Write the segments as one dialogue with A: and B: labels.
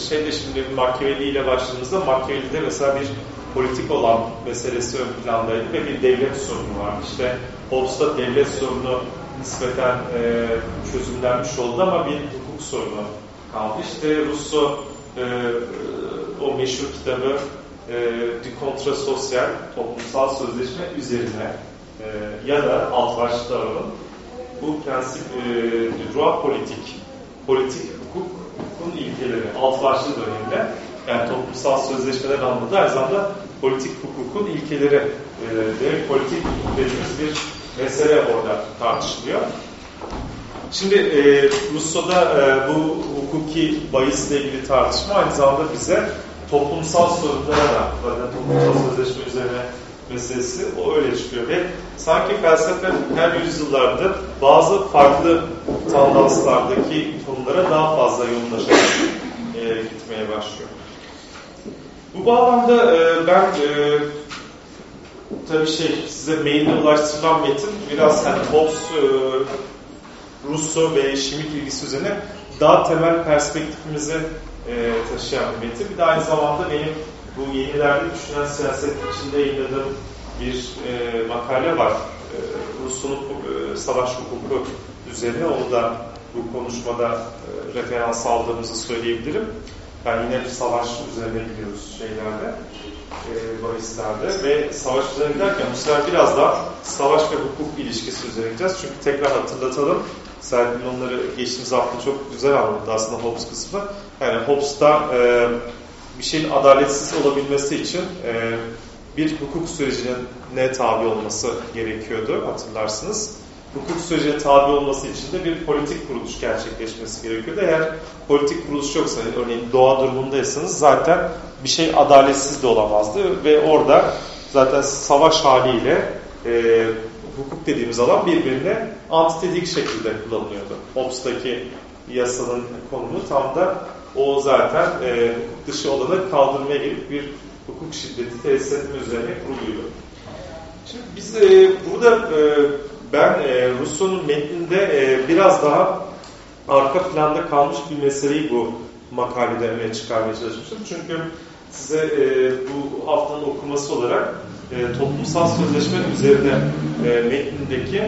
A: şeyde şimdi Machiavelli ile başladığımızda Machiavelli'de mesela bir politik olan meselesi ön plandaydı ve bir devlet sorunu vardı. İşte Hobbes'ta devlet sorunu nispeten e, çözümlenmiş oldu ama bir hukuk sorunu kaldı. İşte Rousseau e, o meşhur kitabı e, Du Contre Social, toplumsal sözleşme üzerine e, ya da alt başlıkta. Bu prensip e, droit politik, politik hukuk, hukukun ilkeleri, alt başlığı önemli. Yani toplumsal sözleşmeler anlamında aynı zamanda politik hukukun ilkeleri e, demek politik dediğimiz bir mesele orada tartışılıyor. Şimdi e, Rusya'da e, bu hukuki bahisle ilgili tartışma aynı zamanda bize toplumsal sorunlara da, zaten toplumsal sözleşme üzerine meselesi o öyle çıkıyor ve sanki felsefe her yüzyıllarda bazı farklı tandanslardaki konulara daha fazla yoğunlaşarak e, gitmeye başlıyor. Bu bağlamda e, ben e, tabii şey size maille ulaştırılan metin biraz hani Hobbes, e, Rousseau ve Şimik ilgisi üzerine daha temel perspektifimizi e, taşıyan bir metin. Bir de aynı zamanda benim bu yenilerde düşünen siyaset içinde yayınladığım bir e, makale var. E, Rousseau'nun e, savaş hukuku üzerine. Onu da bu konuşmada e, referans aldığımızı söyleyebilirim. Yani yine savaş üzerine gidiyoruz şeylerde, e, bahislerde ve savaş üzerine giderken bu sefer biraz daha savaş ve hukuk ilişkisi üzerine gideceğiz. Çünkü tekrar hatırlatalım, Serpil onları geçtiğimiz hafta çok güzel anlattı aslında Hobbes kısmı. Yani Hobbes'ta e, bir şeyin adaletsiz olabilmesi için e, bir hukuk sürecinin ne tabi olması gerekiyordu hatırlarsınız hukuk sürecine tabi olması için de bir politik kuruluş gerçekleşmesi gerekiyordu. Eğer politik kuruluş yoksa, örneğin doğa durumundaysanız zaten bir şey adaletsiz de olamazdı ve orada zaten savaş haliyle e, hukuk dediğimiz alan birbirine antitedik şekilde kullanılıyordu. Hobbes'taki yasanın konumu tam da o zaten e, hukuk dışı olanı kaldırmaya gelip bir hukuk şiddeti tesis etme üzerine kuruluyordu. Şimdi biz e, burada e, ben e, Rousseau'nun metninde e, biraz daha arka planda kalmış bir meseleyi bu makalede öne çıkarmaya çalışmıştım. Çünkü size e, bu haftanın okuması olarak e, toplumsal sözleşme üzerine e, metnindeki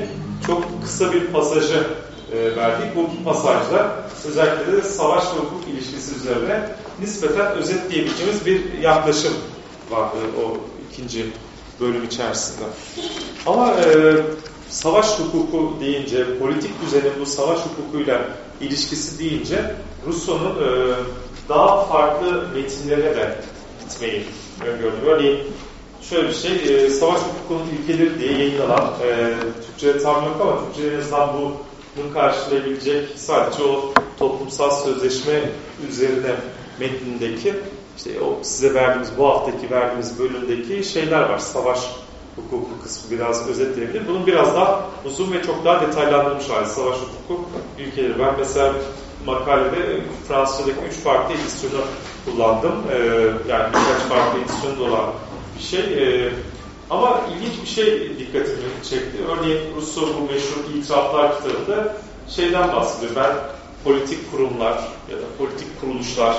A: çok kısa bir pasajı e, verdik. Bu pasajda özellikle de savaş ve hukuk ilişkisi üzerine nispeten özetleyebileceğimiz bir yaklaşım vardı o ikinci bölüm içerisinde. Ama e, savaş hukuku deyince, politik düzenin bu savaş hukukuyla ilişkisi deyince Rousseau'nun e, daha farklı metinlere de gitmeyi öngördüm. Örneğin şöyle bir şey, e, savaş hukukunun ilkeleri diye yayınlanan, e, Türkçe'de tam yok ama Türkçe'de en bu bunu karşılayabilecek sadece o toplumsal sözleşme üzerine metnindeki işte o size verdiğimiz bu haftaki verdiğimiz bölümdeki şeyler var. Savaş hukuku kısmı biraz özetleyebilir. Bunun biraz daha uzun ve çok daha detaylandırmış hali. Savaş hukuku ülkeleri. Ben mesela makalede Fransızca'daki üç farklı edisyonu kullandım. Ee, yani birkaç farklı edisyonu olan bir şey. Ee, ama ilginç bir şey dikkatimi çekti. Örneğin Rousseau bu meşhur İtiraflar kitabında şeyden bahsediyor. Ben politik kurumlar ya da politik kuruluşlar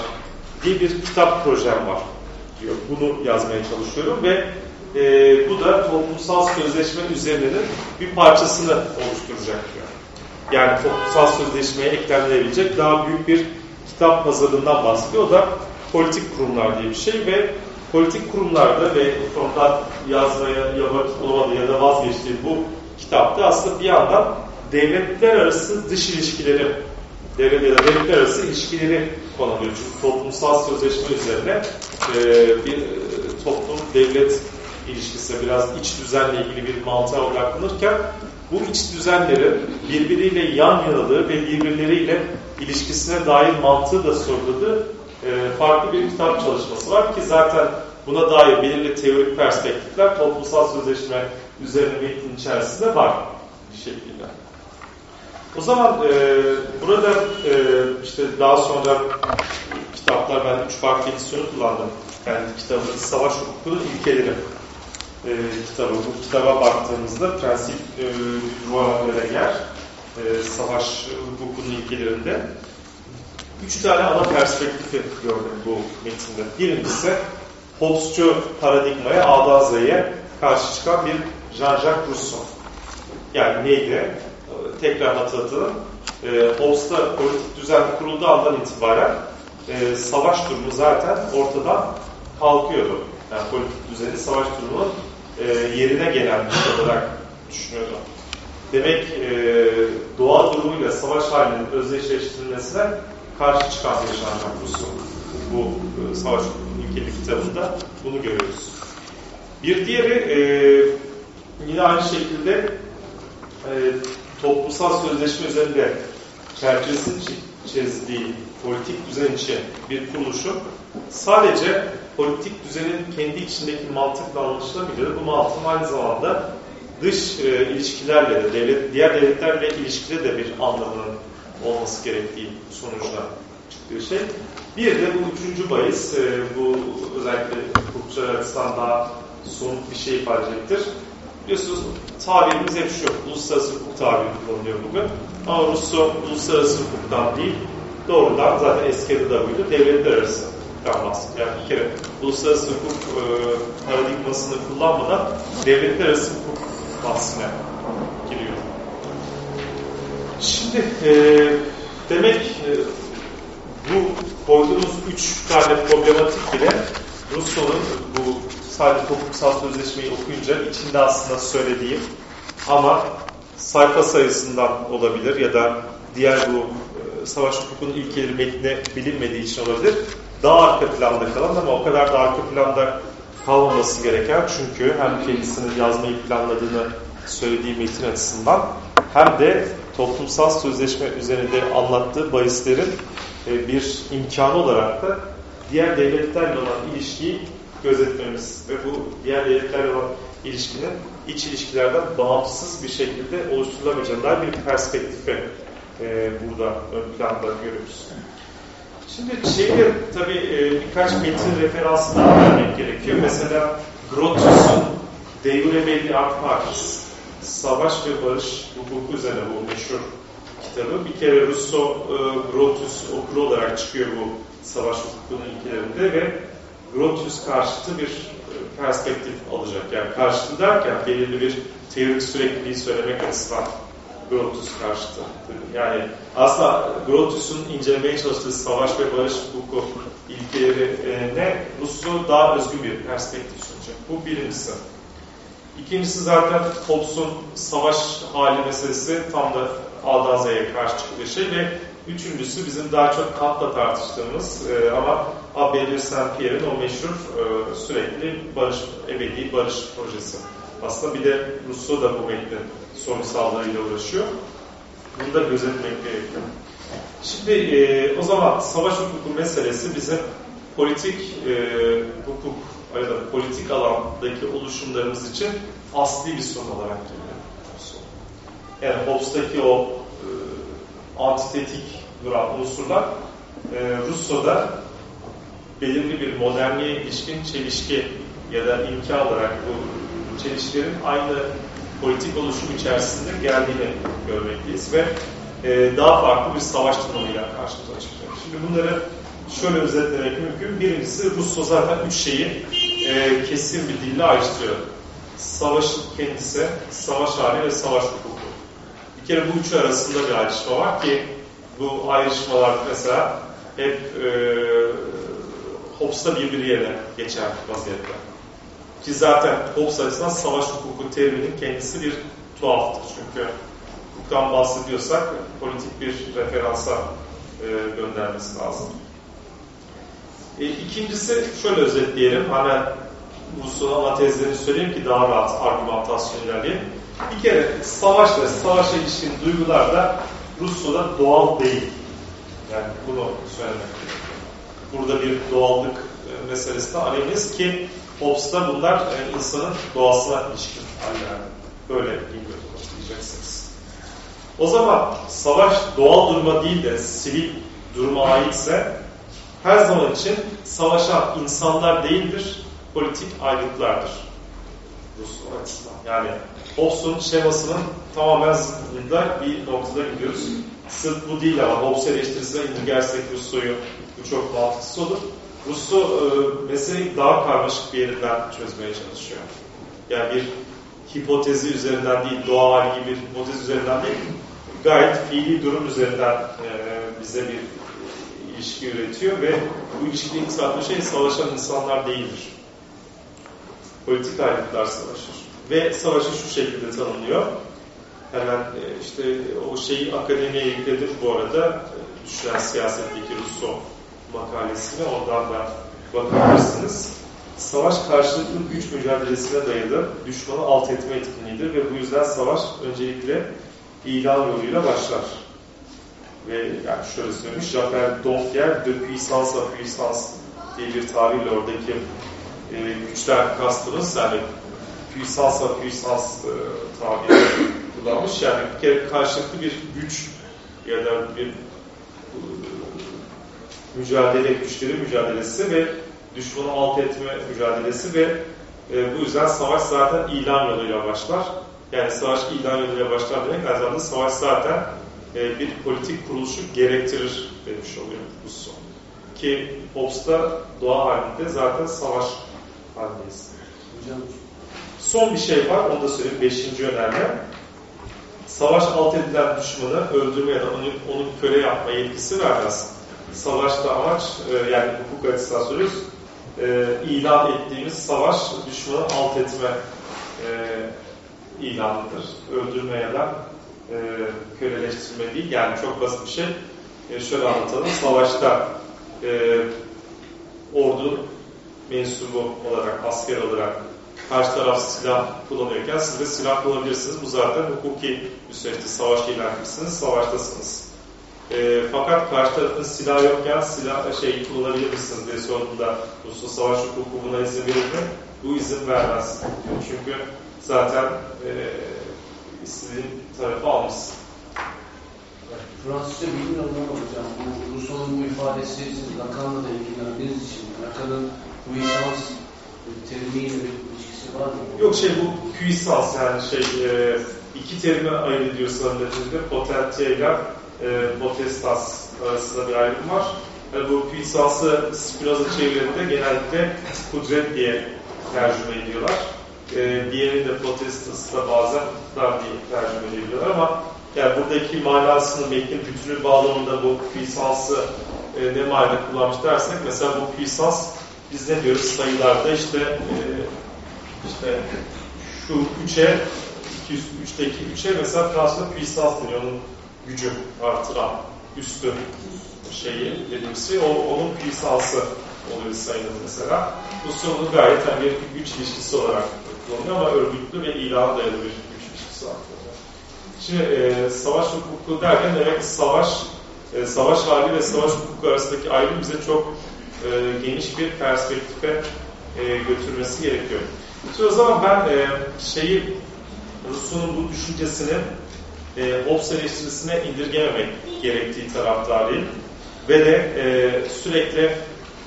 A: diye bir kitap projem var diyor. Bunu yazmaya çalışıyorum ve e, bu da toplumsal sözleşme üzerinin bir parçasını oluşturacak diyor. Yani toplumsal sözleşmeye eklenilebilecek daha büyük bir kitap hazırlığından bahsediyor. O da politik kurumlar diye bir şey ve politik kurumlarda ve sonunda yazmaya ya olmadı ya da vazgeçtiği bu kitapta aslında bir yandan devletler arası dış ilişkileri devlet ya da devletler arası ilişkileri konuluyor. Çünkü toplumsal sözleşme üzerine e, bir e, toplum devlet ilişkisi biraz iç düzenle ilgili bir mantığa odaklanırken bu iç düzenlerin birbiriyle yan yanalığı ve birbirleriyle ilişkisine dair mantığı da soruladığı e, farklı bir kitap çalışması var ki zaten buna dair belirli teorik perspektifler toplumsal sözleşme üzerine metnin içerisinde var bir şekilde. O zaman e, burada e, işte daha sonra kitaplar ben üç farklı edisyonu kullandım. Yani kitabın Savaş Hukuku'nun ilkeleri e, kitabı. Bu kitaba baktığımızda prensip e, Roi yer e, savaş hukukunun ilkelerinde üç tane ana perspektifi gördüm bu metinde. Birincisi Hobbes'cu paradigmaya, A'dan Z'ye karşı çıkan bir Jean-Jacques Rousseau. Yani neydi? Tekrar hatırlatalım. E, Hobbes'ta politik düzen kurulduğu andan itibaren e, savaş durumu zaten ortadan kalkıyordu. Yani politik düzeni savaş durumunun e, yerine gelen bir şey olarak düşünüyordu. Demek e, doğa durumuyla savaş halinin özdeşleştirilmesine karşı çıkan bir Jean-Jacques Rousseau. Bu e, Savaş ilkeli kitabında bunu görüyoruz. Bir diğeri e, yine aynı şekilde e, toplumsal sözleşme üzerinde çerçevesini çizdiği politik düzen için bir kuruluşu sadece politik düzenin kendi içindeki mantıkla anlaşılabilir. Bu mantığın aynı zamanda dış e, ilişkilerle de, devlet, diğer devletlerle ilişkide de bir anlamının olması gerektiği sonucuna çıktığı şey. Bir de bu üçüncü bahis, e, bu özellikle hukukçular açısından daha somut bir şey ifade edecektir. Biliyorsunuz tabirimiz hep şu, uluslararası hukuk tabiri kullanılıyor bugün. Ama Rusya uluslararası hukuktan değil, doğrudan zaten eski adı da buydu, devletler arası bahsediyor. Yani bir kere uluslararası hukuk e, paradigmasını kullanmadan devletler arası hukuk bahsine giriyor. Şimdi e, demek e, bu koyduğumuz üç tane problematik bile Rusya'nın bu sadece toplumsal sözleşmeyi okuyunca içinde aslında söylediğim ama sayfa sayısından olabilir ya da diğer bu savaş hukukunun ilkeleri metni bilinmediği için olabilir. Daha arka planda kalan ama o kadar da arka planda kalmaması gereken çünkü hem kendisinin yazmayı planladığını söylediği metin açısından hem de toplumsal sözleşme üzerinde anlattığı bahislerin e, bir imkanı olarak da diğer devletlerle olan ilişkiyi gözetmemiz ve bu diğer devletlerle olan ilişkinin iç ilişkilerden bağımsız bir şekilde oluşturulamayacağına bir perspektifi e, burada ön planda görüyoruz. Şimdi şeyde tabii e, birkaç metin referansı daha vermek gerekiyor. Mesela Grotius'un De Jure Belli Partis, Savaş ve Barış Hukuku üzerine bu meşhur kitabı. Bir kere Rousseau, e, Grotius okulu olarak çıkıyor bu savaş hukukunun ilkelerinde ve Grotius karşıtı bir e, perspektif alacak. Yani karşıtı derken belirli bir teorik sürekliliği söylemek açısından Grotius karşıtı. Yani aslında Grotius'un incelemeye çalıştığı savaş ve barış hukuku ilkelerine Rousseau daha özgün bir perspektif sunacak. Bu birincisi. İkincisi zaten Hobbes'un savaş hali meselesi tam da A'dan Z'ye karşı çıktığı şey ve üçüncüsü bizim daha çok Kant'la tartıştığımız e, ama Abel Saint-Pierre'in o meşhur e, sürekli barış, ebedi barış projesi. Aslında bir de Rousseau da bu metnin sorunsallarıyla uğraşıyor. Bunu da gözetmek gerekiyor. Şimdi e, o zaman savaş hukuku meselesi bizim politik e, hukuk ya da politik alandaki oluşumlarımız için asli bir sorun olarak geliyor. Yani Hobbes'taki o e, antitetik duran unsurlar e, Russo'da belirli bir modernliğe ilişkin çelişki ya da imkan olarak bu çelişkilerin aynı politik oluşum içerisinde geldiğini görmekteyiz ve e, daha farklı bir savaş tanımıyla karşımıza çıkıyor. Şimdi bunları şöyle özetlemek mümkün. Birincisi Russo zaten üç şeyi e, kesin bir dille ayrıştırıyor. Savaşın kendisi, savaş hali ve savaş hukuku. Bir kere bu üçü arasında bir ayrışma var ki bu ayrışmalar mesela hep e, Hobbes'ta birbiri yerine geçer vaziyette. Ki zaten Hobbes açısından savaş hukuku teriminin kendisi bir tuhaftır. Çünkü hukuktan bahsediyorsak politik bir referansa e, göndermesi lazım. E, ikincisi şöyle özetleyelim. Hemen bu ana tezlerini söyleyeyim ki daha rahat argümantasyon ilerleyelim. Bir kere savaş ve savaşa ilişkin duygular da Rusya'da doğal değil. Yani bunu söylemek Burada bir doğallık e, meselesi de alemiz ki Hobbes'ta bunlar e, insanın doğasına ilişkin haller. Böyle diyeceksiniz. O zaman savaş doğal duruma değil de sivil duruma aitse her zaman için savaşan insanlar değildir, politik ayrılıklardır. Rus açısından. Yani Hobbes'un şemasının tamamen zıttında bir noktada gidiyoruz. sırf bu değil ama Hobbes eleştirisine indirgersek Rousseau'yu bu çok mantıksız olur. Rousseau e, meseleyi daha karmaşık bir yerinden çözmeye çalışıyor. Yani bir hipotezi üzerinden değil, doğa hali gibi bir hipotezi üzerinden değil, gayet fiili durum üzerinden e, bize bir ilişki üretiyor ve bu ilişkinin ilk şey savaşan insanlar değildir. Politik ayrılıklar savaşır. Ve savaşı şu şekilde tanımlıyor. Hemen e, işte o şeyi akademiye yükledim bu arada. E, Düşen siyasetteki Rousseau makalesini oradan da bakabilirsiniz. Savaş karşılıklı güç mücadelesine dayalı düşmanı alt etme etkinliğidir ve bu yüzden savaş öncelikle ilan yoluyla başlar. Ve yani şöyle söylemiş, Jacques Donfier de puissance à puissance diye bir tabirle oradaki e, güçler kastımız yani puissance à puissance e, tabiri kullanmış. Yani bir kere karşılıklı bir güç ya da bir mücadele, güçleri mücadelesi ve düşmanı alt etme mücadelesi ve e, bu yüzden savaş zaten ilan yoluyla başlar. Yani savaş ilan yoluyla başlar demek aynı zamanda savaş zaten e, bir politik kuruluşu gerektirir demiş oluyor bu son. Ki Hobbes'ta doğa halinde zaten savaş halindeyiz. Hocam. Son bir şey var, onu da söyleyeyim. Beşinci önemli. Savaş alt edilen düşmanı öldürme ya da onu, onu köle yapma yetkisi vermez. Savaşta amaç, e, yani hukuk açısından söylüyoruz, e, ilan ettiğimiz savaş düşmanı alt etme e, ilanıdır. Öldürme ya da e, köleleştirme değil. Yani çok basit bir şey. E, şöyle anlatalım. Savaşta e, ordu mensubu olarak, asker olarak karşı taraf silah kullanıyorken siz de silah kullanabilirsiniz. Bu zaten hukuki bir süreçte savaş ilan etmişsiniz, savaştasınız. E, fakat karşı tarafın silah yokken silah şey kullanabilir misiniz diye sorduğunda Rusya savaş hukuku buna izin verir mi? Bu izin vermez. Çünkü zaten e, istediğin tarafı almışsın.
B: Fransızca bilmiyorum ama hocam bu Rousseau'nun bu ifadesi siz Lacan'la da ilgilendiğiniz için Lacan'ın puissance terimiyle bir ilişkisi var mı?
A: Yok şey bu puissance yani şey e, iki terime ayırt ediyor sanırım ile e, potestas arasında bir ayrım var. Yani bu puissance'ı Spinoza çevirilerinde genellikle kudret diye tercüme ediyorlar. E, diğeri de potestas da bazen iktidar diye tercüme ediyorlar ama yani buradaki manasını metnin bütünü bağlamında bu puissance'ı e, ne manada kullanmış dersek mesela bu puissance biz ne diyoruz sayılarda işte e, işte şu 3'e 203'teki 3'e mesela Fransız'da puissance deniyor. Onun gücü artıran üstü şeyi şey o, onun puissance'ı oluyor sayının mesela. Bu sorunu gayet hani bir güç ilişkisi olarak kullanılıyor ama örgütlü ve ilana dayalı bir güç ilişkisi var. Şimdi e, savaş hukuku derken demek savaş e, savaş hali ve savaş hukuku arasındaki ayrım bize çok e, geniş bir perspektife e, götürmesi gerekiyor. Şimdi o zaman ben e, şeyi Rus'un bu düşüncesini e, Hobbes eleştirisine indirgememek gerektiği taraftarıyım. Ve de e, sürekli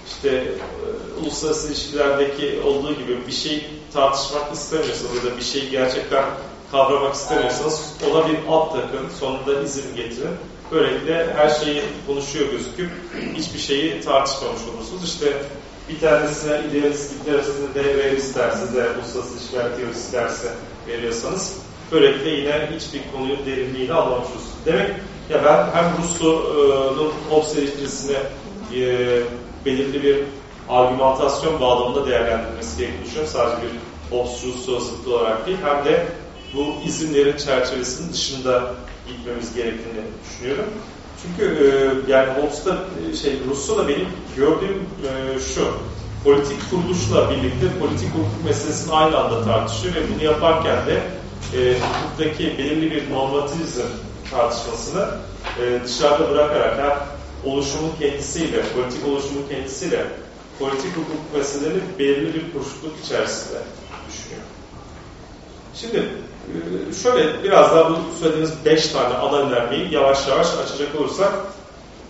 A: işte e, uluslararası ilişkilerdeki olduğu gibi bir şey tartışmak istemiyorsanız ya da bir şeyi gerçekten kavramak istemiyorsanız ona bir alt takın, sonunda izin getirin. Böylelikle her şeyi konuşuyor gözüküp hiçbir şeyi tartışmamış olursunuz. İşte bir tanesine idealist, idealistine de realist derse de uluslararası ilişkiler teorisi derse veriyorsanız böylelikle yine hiçbir konuyu derinliğini anlamışız. Demek ya ben hem Rousseau'nun Hobbes eleştirisine e, belirli bir argümantasyon bağlamında değerlendirilmesi gerektiğini düşünüyorum. Sadece bir Hobbes-Rousseau olarak değil, hem de bu isimlerin çerçevesinin dışında gitmemiz gerektiğini düşünüyorum. Çünkü e, yani Hobbes'ta e, şey Rousseau'da benim gördüğüm e, şu politik kuruluşla birlikte politik hukuk meselesini aynı anda tartışıyor ve bunu yaparken de e, hukuktaki belirli bir normativizm tartışmasını e, dışarıda bırakarak hem oluşumun kendisiyle, politik oluşumun kendisiyle politik hukuk meselelerini belirli bir koşulluk içerisinde düşünüyor. Şimdi e, şöyle biraz daha bu söylediğimiz beş tane ana önermeyi yavaş yavaş açacak olursak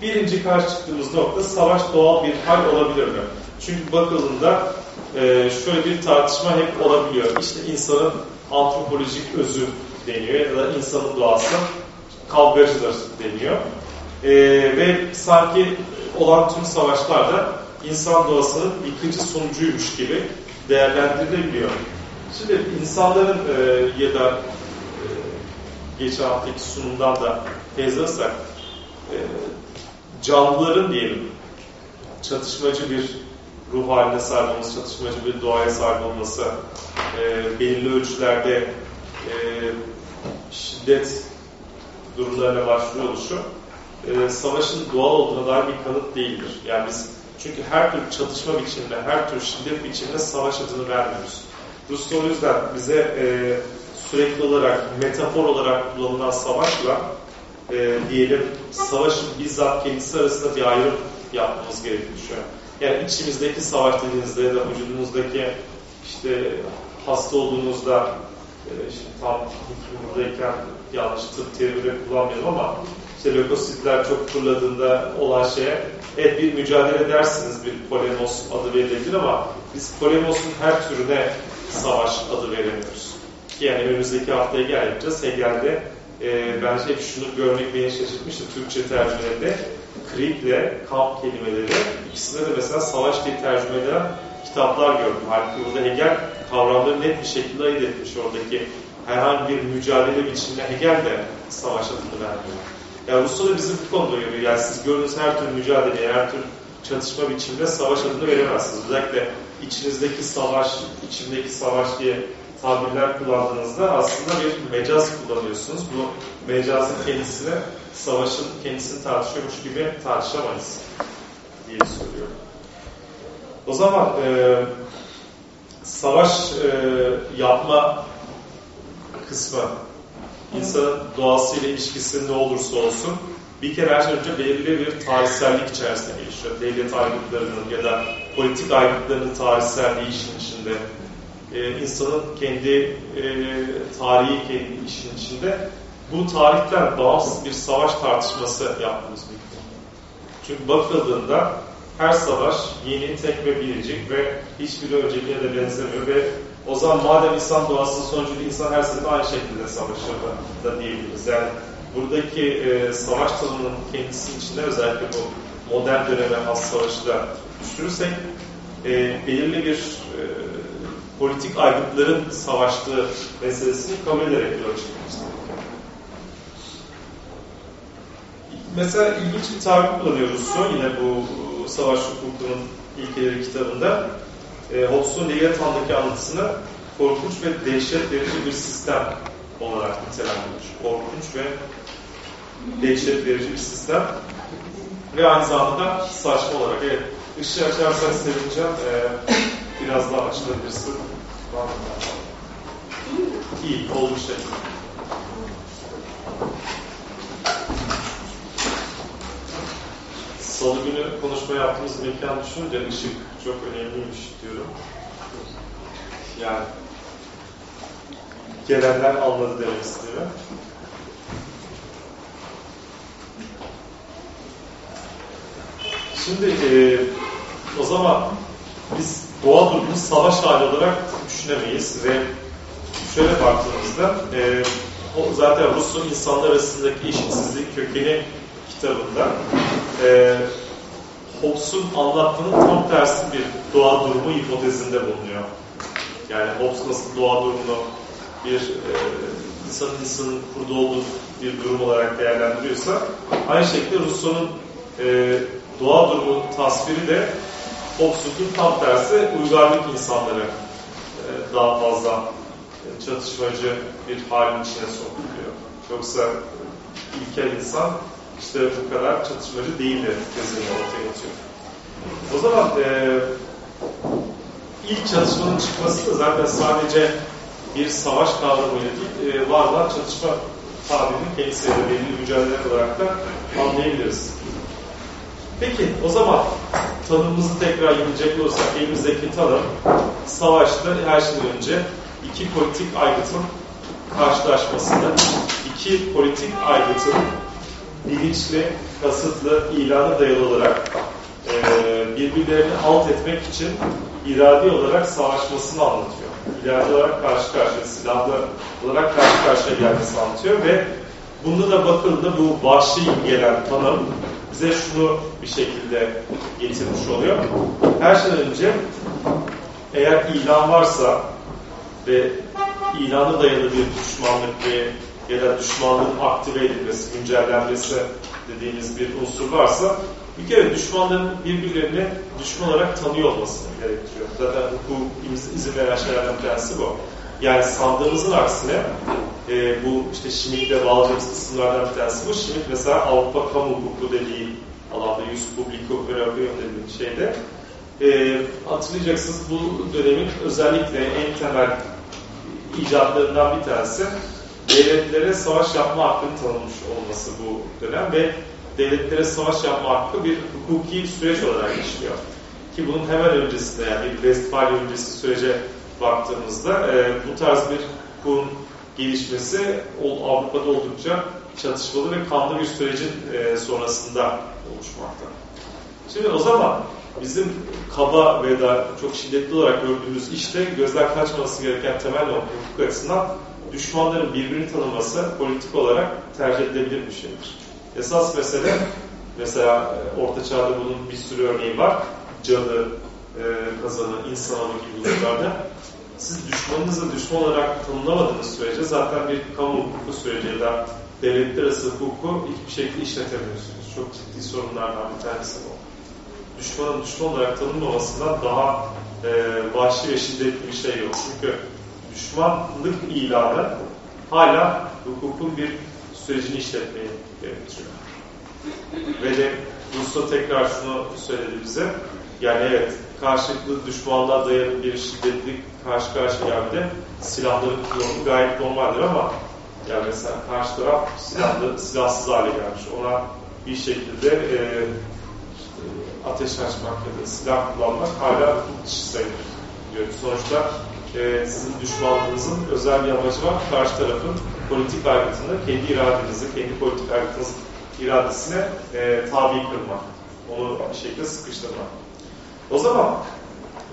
A: birinci karşı çıktığımız nokta savaş doğal bir hal olabilir mi? Çünkü bakıldığında e, şöyle bir tartışma hep olabiliyor. İşte insanın antropolojik özü deniyor ya da insanın doğası kavgacıdır deniyor. E, ve sanki olan tüm savaşlarda insan doğasının yıkıcı sonucuymuş gibi değerlendirilebiliyor. Şimdi insanların e, ya da e, geçen haftaki sunumdan da tez alırsak e, canlıların diyelim çatışmacı bir ruh haline sahip olması, çatışmacı bir doğaya sahip olması, e, belirli ölçülerde e, şiddet durumlarına başlıyor oluşu e, savaşın doğal olduğuna dair bir kanıt değildir. Yani biz çünkü her tür çatışma biçiminde, her tür şiddet biçiminde savaş adını vermiyoruz. Rusya o yüzden bize e, sürekli olarak, metafor olarak kullanılan savaşla e, diyelim savaşın bizzat kendisi arasında bir ayrım yapmamız gerektiğini. Yani içimizdeki savaş dediğinizde ya da vücudunuzdaki işte hasta olduğunuzda e, şimdi tam buradayken yanlış tıp terimleri kullanmıyorum ama işte lökositler çok fırladığında olan şeye evet bir mücadele dersiniz bir polemos adı verilebilir ama biz polemosun her türüne savaş adı veremiyoruz. Yani önümüzdeki haftaya gel yapacağız. Hegel'de e, bence hep şunu görmek beni şaşırtmıştı. Türkçe tercümelerinde kriple kamp kelimeleri ikisinde de mesela savaş diye tercüme edilen kitaplar gördüm. Halbuki burada Hegel kavramları net bir şekilde ayırt etmiş. Oradaki herhangi bir mücadele biçimine Hegel de savaş adını vermiyor. Yani Rusya da bizim bu konuda görüyor. Yani siz gördüğünüz her tür mücadele, her tür çatışma biçiminde savaş adını veremezsiniz. Özellikle içinizdeki savaş, içimdeki savaş diye tabirler kullandığınızda aslında bir mecaz kullanıyorsunuz. Bu mecazın kendisini, savaşın kendisini tartışıyormuş gibi tartışamayız diye söylüyorum. O zaman e, savaş e, yapma kısmı insanın doğasıyla ilişkisi ne olursa olsun bir kere her şeyden önce belirli bir tarihsellik içerisinde gelişiyor. Devlet aygıtlarının ya da politik aygıtlarının tarihselliği işin içinde. Ee, insanın kendi e, tarihi kendi işin içinde. Bu tarihten bağımsız bir savaş tartışması yapmamız gerekiyor. Çünkü bakıldığında her savaş yeni, tek ve biricik ve hiçbiri öncekine de benzemiyor ve o zaman madem insan doğasının sonucu insan her seferinde aynı şekilde savaşır da, da diyebiliriz. Yani buradaki e, savaş tanımının kendisinin içinde özellikle bu modern döneme has savaşı da düşürürsek e, belirli bir e, politik aygıtların savaştığı meselesini kabul ederek yola çıkmıştır. Mesela ilginç bir tabir kullanıyor Rousseau yine bu savaş hukukunun ilkeleri kitabında. E, Hobbes'un Leviathan'daki anlatısını korkunç ve dehşet verici bir sistem olarak nitelendirmiş. Korkunç ve dehşet verici bir sistem. Ve aynı zamanda saçma olarak. Evet, ışığı açarsak sevineceğim. Ee, biraz daha açılabilirsin. İyi, oldu şey. Salı günü konuşma yaptığımız mekan düşününce ışık çok önemliymiş diyorum. Yani gelenler anladı demek istiyorum. Şimdi e, o zaman biz doğa durumunu savaş hali olarak düşünemeyiz ve şöyle baktığımızda e, o zaten Rus'un insanlar arasındaki eşitsizlik kökeni kitabında e, Hobbes'un anlattığının tam tersi bir doğa durumu hipotezinde bulunuyor. Yani Hobbes nasıl doğa durumunu bir e, insanın insanın kurdu olduğu bir durum olarak değerlendiriyorsa aynı şekilde Rousseau'nun e, doğa durumu tasviri de Hobbes'un tam tersi uygarlık insanları e, daha fazla e, çatışmacı bir halin içine sokuyor. Yoksa ilkel insan işte bu kadar çatışmacı değildir tezini ortaya atıyor. O zaman e, ilk çatışmanın çıkması da zaten sadece bir savaş kavramıyla değil, e, var olan çatışma tabirinin kendisiyle belirli mücadele olarak da anlayabiliriz. Peki o zaman tanımımızı tekrar yenilecek olursak elimizdeki tanım savaşta her şeyden önce iki politik aygıtın karşılaşmasında iki politik aygıtın bilinçli, kasıtlı, ilana dayalı olarak e, birbirlerini alt etmek için iradi olarak savaşmasını anlatıyor. İradi olarak karşı karşıya, silahlı olarak karşı karşıya gelmesini anlatıyor ve Bunda da bakıldı bu vahşi gelen tanım bize şunu bir şekilde getirmiş oluyor. Her şeyden önce eğer ilan varsa ve ilana dayalı bir düşmanlık ve ya da düşmanlığın aktive edilmesi, güncellenmesi dediğimiz bir unsur varsa bir kere düşmanların birbirlerini düşman olarak tanıyor olmasını gerektiriyor. Zaten hukuk izin veren şeylerden bir tanesi bu. Yani sandığımızın aksine e, bu işte Schmidt'le bağlayacağımız kısımlardan bir tanesi bu. Schmidt mesela Avrupa kamu hukuku dediği alanda Jus Publico Europeum dediği şeyde e, hatırlayacaksınız bu dönemin özellikle en temel icatlarından bir tanesi devletlere savaş yapma hakkını tanımış olması bu dönem ve devletlere savaş yapma hakkı bir hukuki süreç olarak işliyor. Ki bunun hemen öncesinde yani bir Westfalia öncesi sürece baktığımızda e, bu tarz bir hukukun gelişmesi Avrupa'da oldukça çatışmalı ve kanlı bir sürecin e, sonrasında oluşmakta. Şimdi o zaman bizim kaba ve da çok şiddetli olarak gördüğümüz işte gözler kaçmaması gereken temel nokta hukuk açısından düşmanların birbirini tanıması politik olarak tercih edilebilir bir şeydir. Esas mesele, mesela e, Orta Çağ'da bunun bir sürü örneği var. Cadı, e, kazanı, insanoğlu gibi hususlarda. Siz düşmanınızı düşman olarak tanımlamadığınız sürece zaten bir kamu hukuku süreci ya da devletler arası hukuku hiçbir şekilde işletemiyorsunuz. Çok ciddi sorunlardan bir tanesi bu. Düşmanın düşman olarak tanımlamasından daha e, vahşi ve şiddetli bir şey yok. Çünkü düşmanlık ilanı hala hukukun bir sürecini işletmeyi gerektiriyor. Ve de Rousseau tekrar şunu söyledi bize. Yani evet, karşılıklı düşmanlığa dayalı bir şiddetli karşı karşıya geldi. Silahların kullanımı gayet normaldir ama yani mesela karşı taraf silahlı, silahsız hale gelmiş. Ona bir şekilde e, ateş açmak ya da silah kullanmak hala hukuk dışı sayılır diyor. Sonuçta e, sizin düşmanlığınızın özel bir amacı var. Karşı tarafın politik aygıtını, kendi iradenizi, kendi politik aygıtınız iradesine e, tabi kılmak. Onu bir şekilde sıkıştırmak. O zaman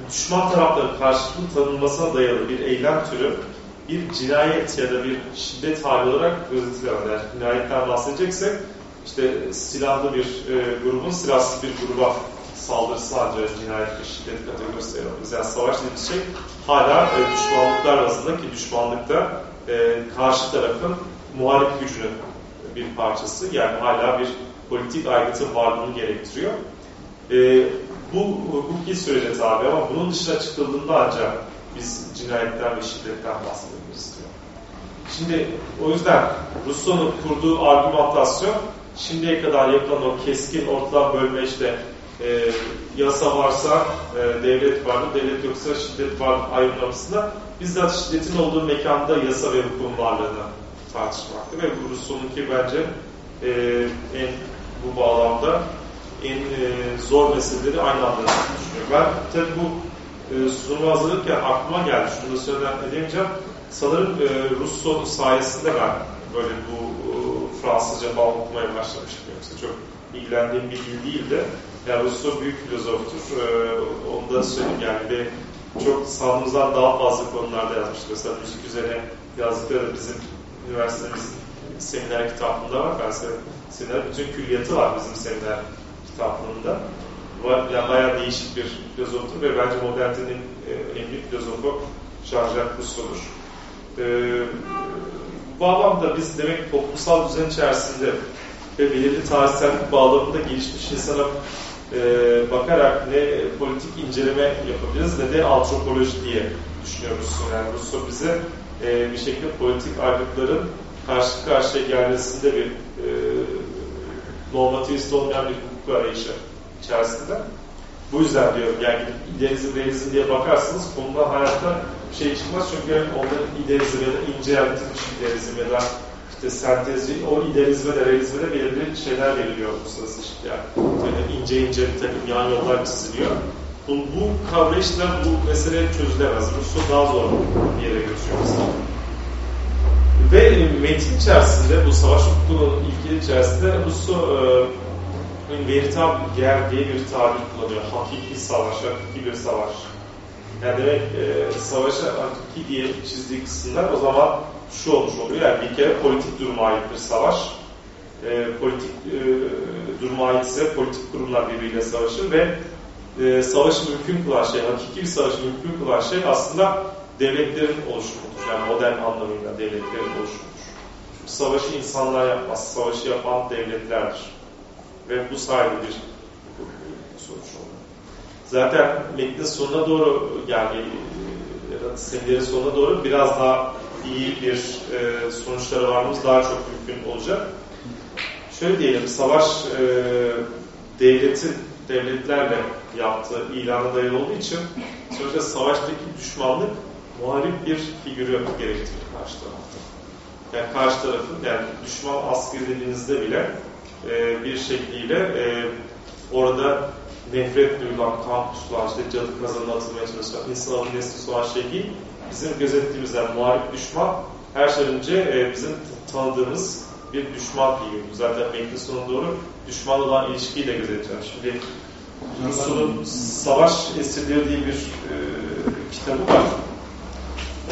A: düşman tarafların karşılıklı tanınmasına dayalı bir eylem türü bir cinayet ya da bir şiddet hali olarak gözetilemez. Cinayetten bahsedeceksek işte silahlı bir e, grubun silahsız bir gruba saldırısı ancak cinayet ve şiddet kategorisi yapıyoruz. Yani savaş dediğimiz şey hala e, düşmanlıklar arasında ki düşmanlıkta e, karşı tarafın muhalif gücünün bir parçası. Yani hala bir politik aygıtın varlığını gerektiriyor. E, bu hukuki sürece tabi ama bunun dışına çıkıldığında ancak biz cinayetten ve şiddetten bahsedebiliriz diyor. Şimdi o yüzden Rousseau'nun kurduğu argümantasyon şimdiye kadar yapılan o keskin ortadan bölme işte e, yasa varsa e, devlet vardır, devlet yoksa şiddet var ayrımlamasında bizzat şiddetin olduğu mekanda yasa ve hukukun varlığını tartışmakta ve bu Rousseau'nunki bence e, en bu bağlamda en e, zor meseleleri aynı anda düşünüyor. Ben tabi bu e, sunumu hazırlarken aklıma geldi. Şunu da söylemeden edemeyeceğim. Sanırım e, Rousseau sayesinde ben böyle bu e, Fransızca falan okumaya başlamıştım. Yoksa çok ilgilendiğim bir dil değil de yani Rousseau büyük filozoftur. E, onu da söyleyeyim yani ve çok sandığımızdan daha fazla konularda yazmıştır. Mesela müzik üzerine yazdıkları bizim üniversitemizin seminer kitabında var. Felsefe seminer bütün külliyatı var bizim seminer kitaplığında. Yani bayağı değişik bir filozoftur ve bence modernitenin e, büyük filozofu Jean-Jacques Rousseau'dur. E, bu bağlamda biz demek toplumsal düzen içerisinde ve belirli tarihsellik bağlamında gelişmiş insana e, bakarak ne politik inceleme yapabiliriz ne de antropoloji diye düşünüyoruz. Yani Rousseau bize e, bir şekilde politik aygıtların karşı karşıya gelmesinde bir e, normativist olmayan bir hukuk arayışı içerisinde. Bu yüzden diyorum yani idealizm, realizm diye bakarsanız konuda hayatta bir şey çıkmaz çünkü onların idealizm ya da inceltilmiş idealizm ya da işte sentezi, o idealizme de realizme de belirli şeyler veriliyor bu sırası işte yani. ince ince bir takım yan yollar çiziliyor. Bu, bu kavrayışla bu mesele çözülemez. Rousseau daha zor bir yere götürüyor. Ve metin içerisinde, bu savaş hukukunun ilgili içerisinde Rousseau e, veritab ger diye bir tabir kullanıyor. Hakiki savaş, hakiki bir savaş. Yani demek e, savaşa hakiki diye çizdiği kısımlar o zaman şu olmuş oluyor. Yani bir kere politik duruma ait bir savaş. E, politik e, duruma aitse politik kurumlar birbiriyle savaşır ve e, savaşı mümkün kılan şey, hakiki bir savaşı mümkün kılan şey aslında devletlerin oluşumudur. Yani modern anlamıyla devletlerin oluşumudur. Çünkü savaşı insanlar yapmaz, savaşı yapan devletlerdir. Ve bu sayede bir sonuç oluyor. Zaten metnin sonuna doğru yani ya da sonuna doğru biraz daha iyi bir e, sonuçlara varmamız daha çok mümkün olacak. Şöyle diyelim, savaş e, devletin devletlerle yaptığı ilana dayalı olduğu için sonuçta savaştaki düşmanlık muharip bir figürü gerektirir karşı tarafta. Yani karşı tarafın, yani düşman askeri bile e, bir şekliyle e, orada nefret duyulan, kusulan, işte cadı kazanına atılmaya çalışan, insan avı nesli olan şey değil, bizim gözettiğimizden muharip düşman her şey önce e, bizim tanıdığımız bir düşman figürü. Zaten metnin sonuna doğru düşman olan ilişkiyi de gözeteceğiz. Şimdi Rus'un Savaş Esirleri diye bir e, kitabı var.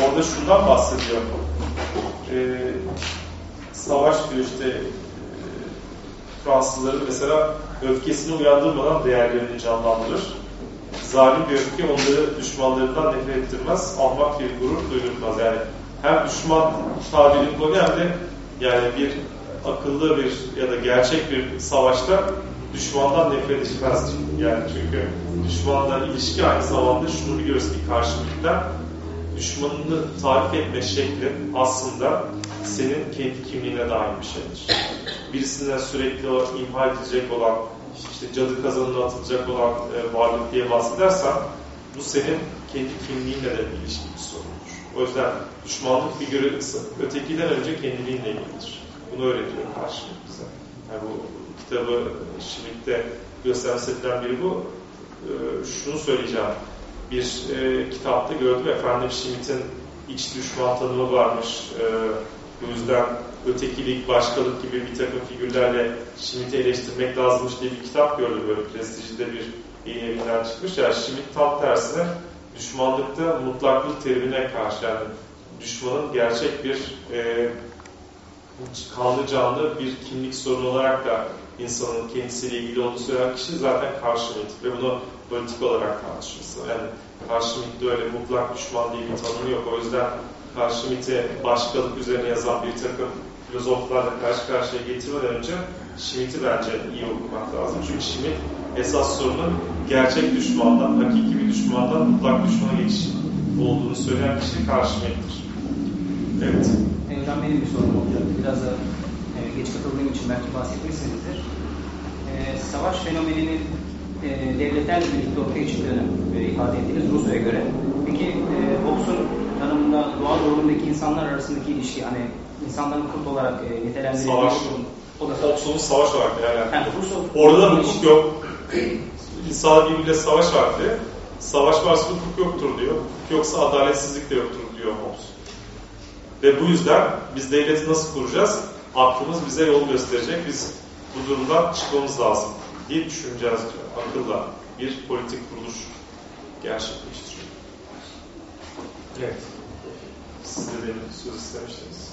A: Orada şundan bahsediyor. E, savaş diyor işte e, Fransızların mesela öfkesini uyandırmadan değerlerini canlandırır. Zalim bir öfke onları düşmanlarından nefret ettirmez, almak bir gurur duydurmaz. Yani hem düşman tabirini konuyor hem de yani bir akıllı bir ya da gerçek bir savaşta düşmandan nefret etmez. Yani çünkü düşmanla ilişki aynı zamanda şunu biliyoruz ki karşılıkta düşmanını tarif etme şekli aslında senin kendi kimliğine dair bir şeydir. Birisinden sürekli imha edilecek olan, işte cadı kazanına atılacak olan e, varlık diye bahsedersen bu senin kendi kimliğinle de ilişki bir sorundur. O yüzden düşmanlık figürü ötekiden önce kendiliğinle ilgilidir. Bunu öğretiyor karşılık bize. Yani bu kitabı Schmidt'te göstermesinden biri bu. E, şunu söyleyeceğim. Bir e, kitapta gördüm efendim Schmidt'in iç düşman tanımı varmış. E, bu yüzden ötekilik, başkalık gibi bir takım figürlerle Schmidt'i eleştirmek lazımmış diye bir kitap gördüm böyle prestijde bir yayın evinden çıkmış. Yani Schmidt tam tersine düşmanlıkta mutlaklık terimine karşı yani düşmanın gerçek bir e, kanlı canlı bir kimlik sorunu olarak da insanın kendisiyle ilgili olduğunu söyleyen kişi zaten karşı ve bunu politik olarak tartışması. Yani karşı öyle mutlak düşman diye bir tanımı yok. O yüzden karşı başkalık üzerine yazan bir takım filozoflarla karşı karşıya getirmeden önce Schmidt'i bence iyi okumak lazım. Çünkü Schmidt esas sorunun gerçek düşmandan, hakiki bir düşmandan mutlak düşmana geçiş olduğunu söyleyen kişi Schmidt'tir. Evet.
C: Hocam benim bir sorum olacak. Biraz da e, geç katıldığım için belki bahsetmişsinizdir. E, savaş fenomeninin e, devletlerle birlikte ortaya çıktığını e, ifade ettiniz Rusya'ya göre. Peki e, Hobbes'un tanımında doğa doğrundaki insanlar arasındaki ilişki, hani insanların kurt olarak e, nitelendirildiği
A: Savaş.
C: o da
A: Hobbes'un savaş olarak yani
C: Rus
A: Orada da hukuk yok. İnsanlar birbiriyle savaş diye. Savaş varsa hukuk yoktur diyor. Hukuk yoksa adaletsizlik de yoktur diyor Hobbes. Ve bu yüzden biz devleti nasıl kuracağız? Aklımız bize yol gösterecek. Biz bu durumdan çıkmamız lazım diye düşüneceğiz diyor. Akılla bir politik kuruluş gerçekleştiriyor. Evet. Siz de benim söz istemiştiniz.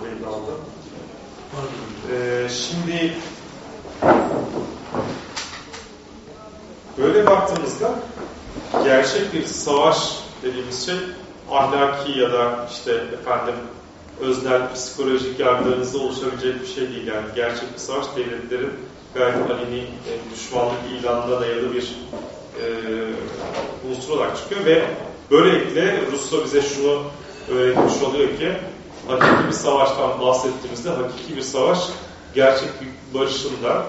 A: Orayı da aldım. Ee, şimdi böyle baktığımızda gerçek bir savaş dediğimiz şey ahlaki ya da işte efendim öznel psikolojik yargılarınızda oluşabilecek bir şey değil. Yani gerçek bir savaş devletlerin gayet aleni e, düşmanlık ilanına dayalı bir e, unsur olarak çıkıyor ve böylelikle Rusya bize şunu öğretmiş oluyor ki hakiki bir savaştan bahsettiğimizde hakiki bir savaş gerçek bir barışın da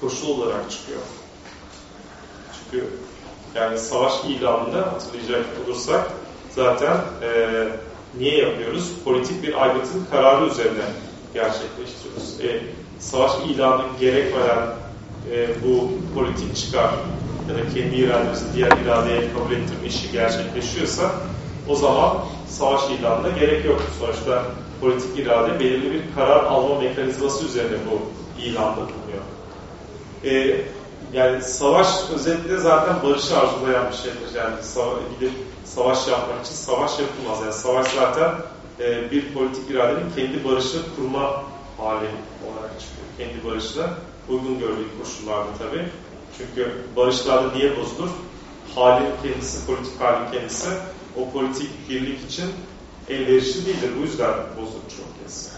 A: koşul olarak çıkıyor. Çünkü yani savaş ilanında hatırlayacak olursak zaten e, niye yapıyoruz? Politik bir aygıtın kararı üzerine gerçekleştiriyoruz. E, savaş ilanı gerekmeden e, bu politik çıkar ya da kendi irademizi diğer iradeye kabul ettirme işi gerçekleşiyorsa o zaman savaş ilanına gerek yok. Sonuçta politik irade belirli bir karar alma mekanizması üzerine bu ilanda bulunuyor. E, yani savaş özellikle zaten barışı arzulayan bir şeydir. Yani gidip savaş yapmak için savaş yapılmaz. Yani savaş zaten e, bir politik iradenin kendi barışını kurma hali olarak çıkıyor. Kendi barışına uygun gördüğü koşullarda tabii. Çünkü barışlarda niye bozulur? Halin kendisi, politik halin kendisi o politik birlik için elverişli değildir. Bu yüzden bozulur çok kez.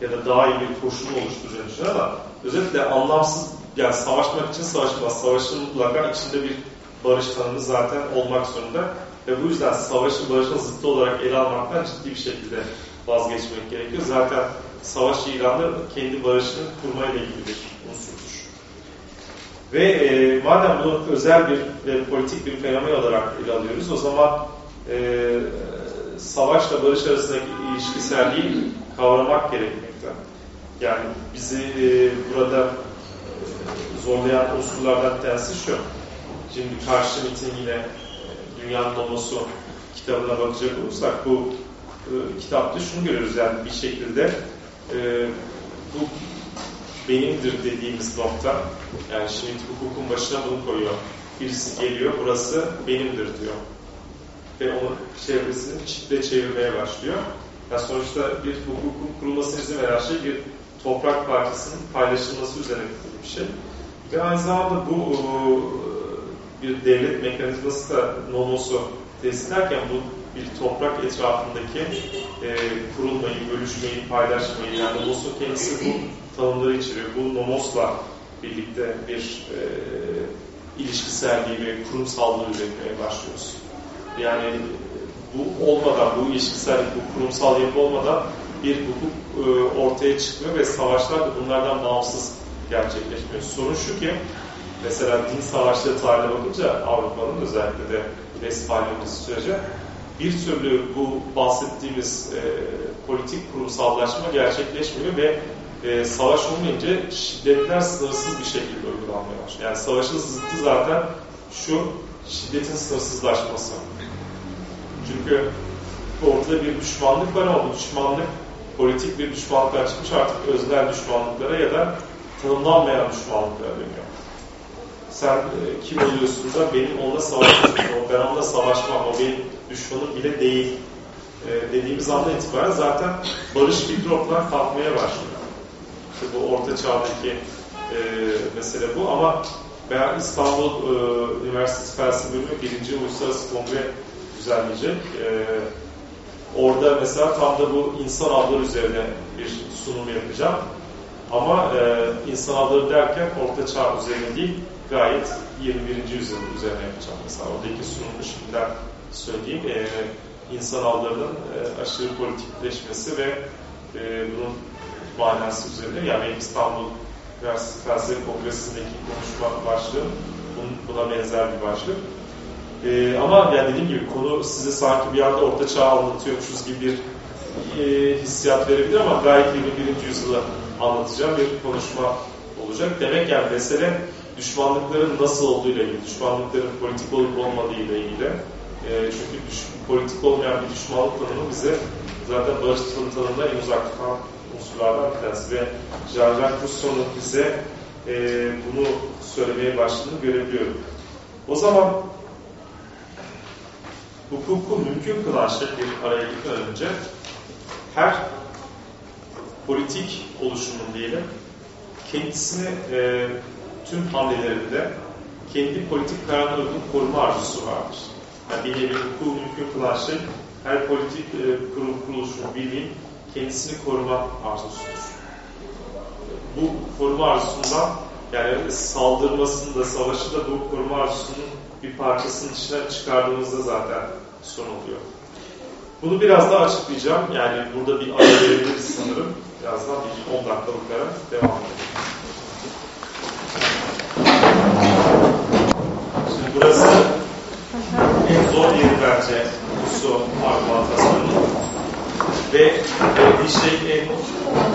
A: Ya da daha iyi bir koşulu oluşturacağını düşünüyor ama özellikle anlamsız, yani savaşmak için savaşmaz. Savaşın mutlaka içinde bir barış tanımı zaten olmak zorunda. Ve bu yüzden savaşı barışın zıttı olarak ele almaktan ciddi bir şekilde vazgeçmek gerekiyor. Zaten savaş ilanı kendi barışını kurmayla ilgili bir unsurdur. Ve e, madem bunu özel bir ve politik bir fenomen olarak ele alıyoruz, o zaman e, savaşla barış arasındaki ilişkiselliği kavramak gerekmekte. Yani bizi e, burada e, zorlayan unsurlardan tanesi şu. Şimdi karşı metin yine e, Dünyanın Nomosu kitabına bakacak olursak bu e, kitapta şunu görüyoruz yani bir şekilde e, bu benimdir dediğimiz nokta yani şimdi hukukun başına bunu koyuyor. Birisi geliyor burası benimdir diyor. Ve onun çevresini çitle çevirmeye başlıyor. Yani sonuçta bir hukukun kurulmasına izin veren şey bir toprak parçasının paylaşılması üzerine bir şey. Ve aynı zamanda bu e, bir devlet mekanizması da nomosu tesis ederken bu bir toprak etrafındaki e, kurulmayı, bölüşmeyi, paylaşmayı yani nomosun kendisi bu tanımları içeriyor. Bu nomosla birlikte bir e, ilişkiselliği ve kurumsallığı üretmeye başlıyoruz. Yani bu olmadan, bu ilişkisellik, bu kurumsal yapı olmadan bir hukuk e, ortaya çıkmıyor ve savaşlar da bunlardan bağımsız gerçekleşmiyor. Sorun şu ki, mesela din savaşları tarihine bakınca Avrupa'nın özellikle de Westfalia sürece bir türlü bu bahsettiğimiz e, politik kurumsallaşma gerçekleşmiyor ve e, savaş olmayınca şiddetler sınırsız bir şekilde uygulanmaya başlıyor. Yani savaşın zıttı zaten şu şiddetin sınırsızlaşması. Çünkü ortada bir düşmanlık var ama bu düşmanlık politik bir düşmanlıktan çıkmış artık öznel düşmanlıklara ya da tanımlanmayan düşmanlıklara dönüyor. Sen e, kim oluyorsun da benim onunla savaşmam, ben onunla savaşmam, o benim düşmanım bile değil e, dediğimiz anda itibaren zaten barış ortadan kalkmaya başlıyor. İşte bu orta çağdaki e, mesele bu ama ben İstanbul e, Üniversitesi Felsefe Bölümü 1. Uluslararası Kongre düzenleyecek. E, orada mesela tam da bu insan avları üzerine bir sunum yapacağım. Ama e, insan avları derken orta çağ üzerine değil, gayet 21. yüzyıl üzerine yapacağım. Mesela oradaki sunumu şimdiden söyleyeyim. E, insan avlarının e, aşırı politikleşmesi ve e, bunun manası üzerine. Yani benim İstanbul Üniversitesi Felsefe Kongresi'ndeki konuşma başlığı buna benzer bir başlık. Ee, ama yani dediğim gibi konu size sanki bir anda orta çağ anlatıyormuşuz gibi bir e, hissiyat verebilir ama gayet 21. yüzyılı anlatacağım bir konuşma olacak. Demek yani mesele düşmanlıkların nasıl olduğu ile ilgili, düşmanlıkların politik olup olmadığı ile ilgili. E, çünkü düş, politik olmayan bir düşmanlık tanımı bize zaten barış tanımına en uzak unsurlardan bir tanesi ve Jean-Jacques Rousseau'nun bize e, bunu söylemeye başladığını görebiliyorum. O zaman hukuku mümkün kılan bir araya gitmeden önce her politik oluşumun diyelim kendisini e, tüm hamlelerinde kendi politik uygun koruma arzusu vardır. Yani bir nevi hukuku mümkün kılan şey her politik e, kurum, kuruluşun, birliğin kendisini koruma arzusudur. Bu koruma arzusundan yani saldırmasında, savaşı da bu koruma arzusunun bir parçasının dışına çıkardığımızda zaten son oluyor. Bunu biraz daha açıklayacağım. Yani burada bir ara verebiliriz sanırım. Birazdan bir 10 dakikalıklara devam edelim. Şimdi burası en zor yeri bence Rousseau argümantasyonunun ve bir şey en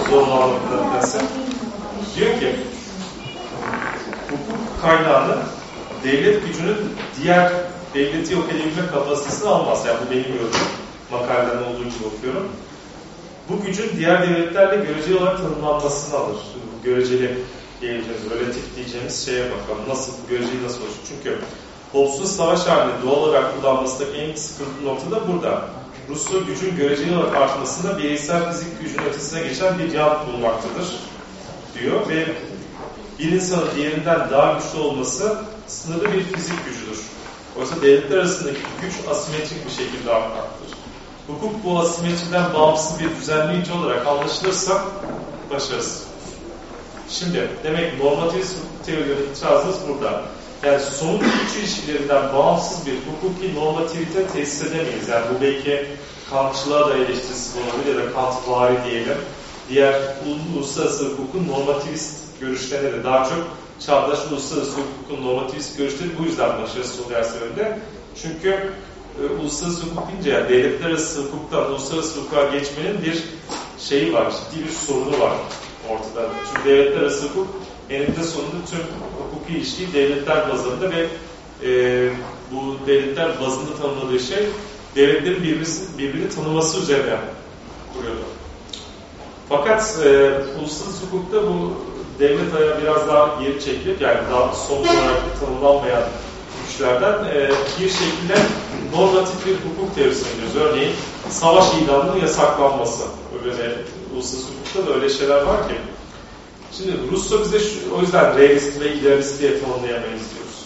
A: zor anlamda diyor ki hukuk kaynağını devlet gücünün diğer devleti yok edebilme kapasitesini almaz. Yani bu benim yorumum. Makaleden olduğu gibi okuyorum. Bu gücün diğer devletlerle göreceli olarak tanımlanmasını alır. Göreceli diyeceğimiz, relatif diyeceğimiz şeye bakalım. Nasıl, göreceli nasıl oluşur? Çünkü Hobbes'un savaş halinde doğal olarak kullanmasındaki en sıkıntılı nokta da burada. Ruslu gücün göreceli olarak artmasında bireysel fizik gücün ötesine geçen bir yan bulmaktadır diyor ve bir insanın diğerinden daha güçlü olması sınırlı bir fizik gücüdür. Oysa devletler arasındaki güç asimetrik bir şekilde artmaktadır. Hukuk bu asimetriden bağımsız bir düzenleyici olarak anlaşılırsa başarısız. Şimdi demek normativist teorilerinin itirazımız burada. Yani somut güç ilişkilerinden bağımsız bir hukuki normativite tesis edemeyiz. Yani bu belki Kantçılığa da eleştirisi olabilir ya da Kant vari diyelim. Diğer uluslararası hukukun normativist görüşlerine de daha çok çağdaş uluslararası hukukun normativist görüşleri bu yüzden başarısız oluyor her seferinde. Çünkü e, uluslararası hukuk deyince yani devletler arası hukuktan uluslararası hukuka geçmenin bir şeyi var, ciddi bir sorunu var ortada. Çünkü devletler arası hukuk eninde sonunda tüm hukuki ilişkiyi devletler bazında ve e, bu devletler bazında tanımladığı şey devletlerin birbirini, birbirini tanıması üzerine kuruyordu. Fakat e, uluslararası hukukta bu devlet ayağı biraz daha geri çekilip yani daha somut olarak tanımlanmayan güçlerden e, bir şekilde normatif bir hukuk teorisine gidiyoruz. Örneğin savaş ilanının yasaklanması. Öyle uluslararası hukukta da öyle şeyler var ki. Şimdi Rusya bize şu, o yüzden realist ve idealist diye tanımlayamayız diyoruz.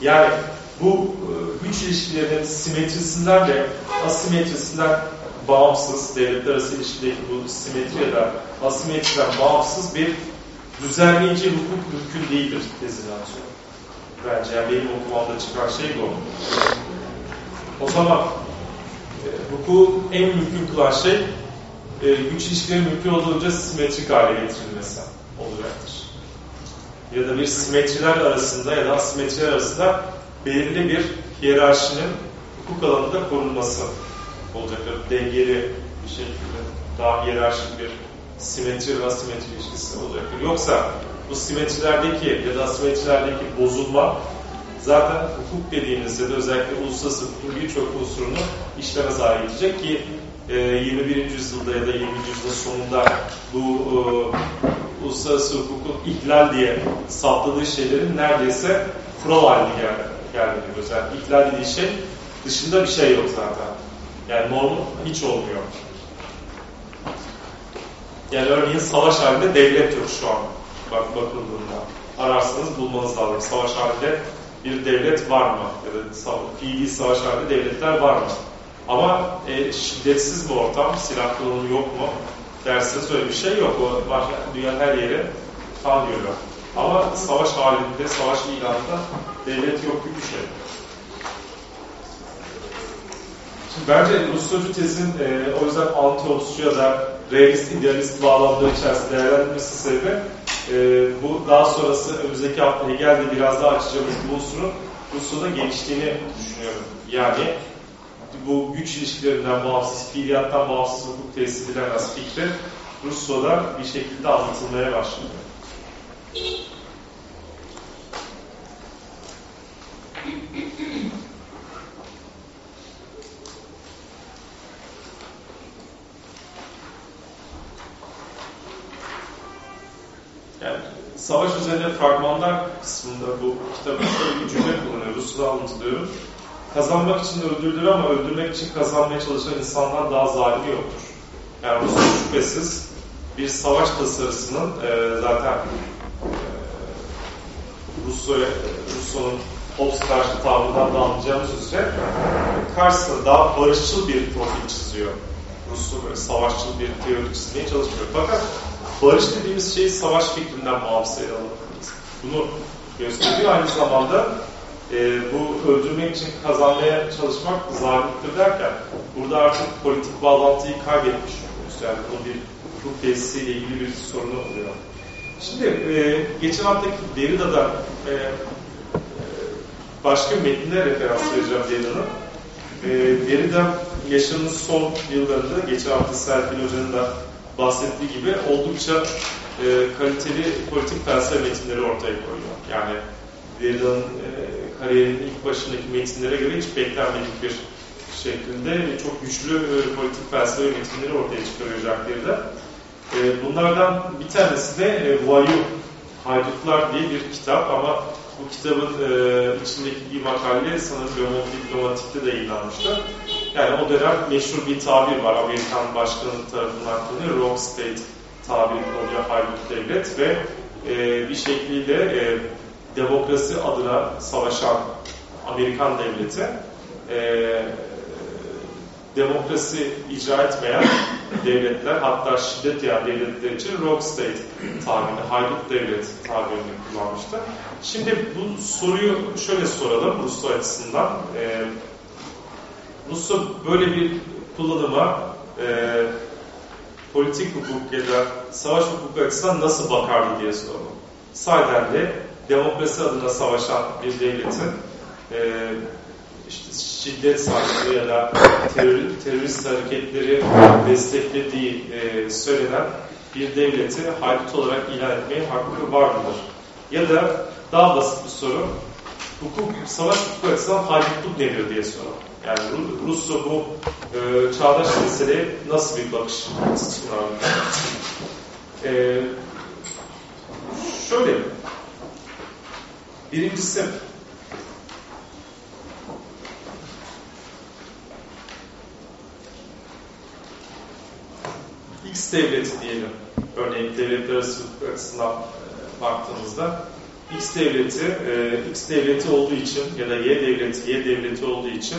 A: Yani bu e, güç ilişkilerinin simetrisinden ve asimetrisinden bağımsız, devletler arası ilişkideki bu simetri ya da asimetriden bağımsız bir düzenleyici hukuk mümkün değildir tezini atıyor. Bence yani benim okumamda çıkan şey bu. O zaman e, hukuku en mümkün kılan şey e, güç ilişkileri mümkün olduğunca simetrik hale getirilmesi olacaktır. Ya da bir simetriler arasında ya da asimetriler arasında belirli bir hiyerarşinin hukuk alanında korunması olacaktır. Dengeli bir şekilde daha hiyerarşik bir simetri ve asimetri ilişkisi olacaktır. Yoksa bu simetrilerdeki ya da asimetrilerdeki bozulma zaten hukuk dediğimizde de özellikle uluslararası hukukun birçok unsurunu işlemez hale gidecek ki e, 21. yüzyılda ya da 20. yüzyılın sonunda bu e, uluslararası hukukun ihlal diye saptadığı şeylerin neredeyse kural haline geldi, geldi diyoruz. Yani ihlal dediği şey dışında bir şey yok zaten. Yani norm hiç olmuyor. Yani örneğin savaş halinde devlet yok şu an. Bak bakıldığında. Ararsanız bulmanız lazım. Savaş halinde bir devlet var mı? Ya da fiili savaş halinde devletler var mı? Ama e, şiddetsiz bir ortam, silah kullanımı yok mu? Derseniz öyle bir şey yok. O var, dünya her yere kan görüyor. Ama savaş halinde, savaş ilanında devlet yok gibi bir şey. Şimdi bence Rusyacı tezin e, o yüzden anti ya da realist, idealist bağlamları içerisinde değerlendirmesi sebebi e, bu daha sonrası önümüzdeki hafta Hegel'de biraz daha açacağımız bu unsurun Rusya'da geliştiğini düşünüyorum. Yani bu güç ilişkilerinden bağımsız, fiiliyattan bağımsız hukuk tesis edilemez fikri Rusya'da bir şekilde anlatılmaya başladı. Yani savaş üzerine fragmanlar kısmında bu bir cümle kullanıyor. Rus'ta anlatılıyorum. Kazanmak için öldürülür ama öldürmek için kazanmaya çalışan insandan daha zalimi yoktur. Yani Rusya şüphesiz bir savaş tasarısının e, zaten e, Rusya, Rusya'nın Hobbes karşı tavrından da anlayacağımız üzere karşısında daha barışçıl bir profil çiziyor. Rusya böyle savaşçıl bir teori çizmeye çalışmıyor. Fakat barış dediğimiz şeyi savaş fikrinden bağımsız ele alamayız. Bunu gösteriyor. Aynı zamanda e, bu öldürmek için kazanmaya çalışmak zalimliktir derken burada artık politik bağlantıyı kaybetmiş oluyoruz. Yani bunun bir hukuk tesisiyle ilgili bir sorunu oluyor. Şimdi e, geçen haftaki Derrida'da e, başka metnine referans vereceğim Derrida'nın. E, Derrida yaşamının son yıllarında, geçen hafta Serpil Hoca'nın da bahsettiği gibi oldukça e, kaliteli politik felsefe metinleri ortaya koyuyor. Yani Derrida'nın e, kariyerinin ilk başındaki metinlere göre hiç beklenmedik bir şeklinde çok güçlü e, politik felsefe metinleri ortaya çıkarıyor Jacques Derrida. E, bunlardan bir tanesi de e, Voyou, Haydutlar diye bir kitap ama bu kitabın içindeki bir makale sanırım Le Monde Diplomatik'te de yayınlanmıştı. Yani o dönem meşhur bir tabir var. Amerikan başkanı tarafından kullanılıyor. Rogue State tabiri oluyor haydut devlet ve bir şekliyle demokrasi adına savaşan Amerikan devleti e, demokrasi icra etmeyen devletler hatta şiddet yayan devletler için rogue state tabirini, haydut devlet tabirini kullanmıştı. Şimdi bu soruyu şöyle soralım Rusya açısından. E, Rusya böyle bir kullanıma e, politik hukuk ya da savaş hukuku açısından nasıl bakardı diye soralım. Sahiden de demokrasi adına savaşan bir devletin e, işte şiddet sancısı ya da terör, terörist hareketleri desteklediği e, söylenen bir devleti haydut olarak ilan etmeye hakkı var mıdır? Ya da daha basit bir soru, hukuk, savaş hukuku açısından haydutluk nedir diye soralım. Yani Rusya bu e, çağdaş meseleye nasıl bir bakış sunar? E, şöyle, birincisi X devleti diyelim. Örneğin devletler arası açısından e, baktığımızda X devleti e, X devleti olduğu için ya da Y devleti Y devleti olduğu için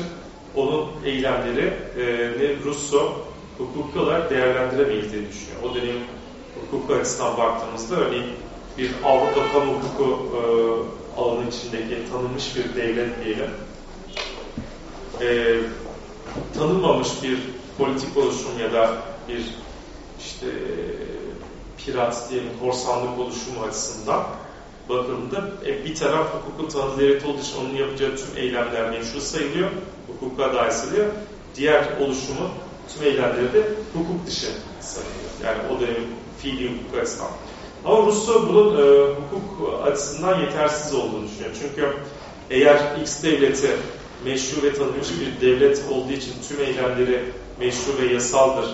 A: onun eylemleri e, ne Russo hukuki olarak değerlendiremeyiz diye düşünüyor. O dönem hukuku açısından baktığımızda örneğin bir Avrupa kamu hukuku e, alanı içindeki tanınmış bir devlet diyelim. E, tanınmamış bir politik oluşum ya da bir işte pirat diyelim korsanlık oluşumu açısından bakıldığında e, bir taraf hukukun tanıdığı devlet olduğu için onun yapacağı tüm eylemler meşru sayılıyor, hukuka dair sayılıyor. Diğer oluşumu tüm eylemleri de hukuk dışı sayılıyor. Yani o dönemin fiili hukuk açısından. Ama Rusya bunun e, hukuk açısından yetersiz olduğunu düşünüyor. Çünkü eğer X devleti meşru ve tanınmış bir devlet olduğu için tüm eylemleri meşru ve yasaldır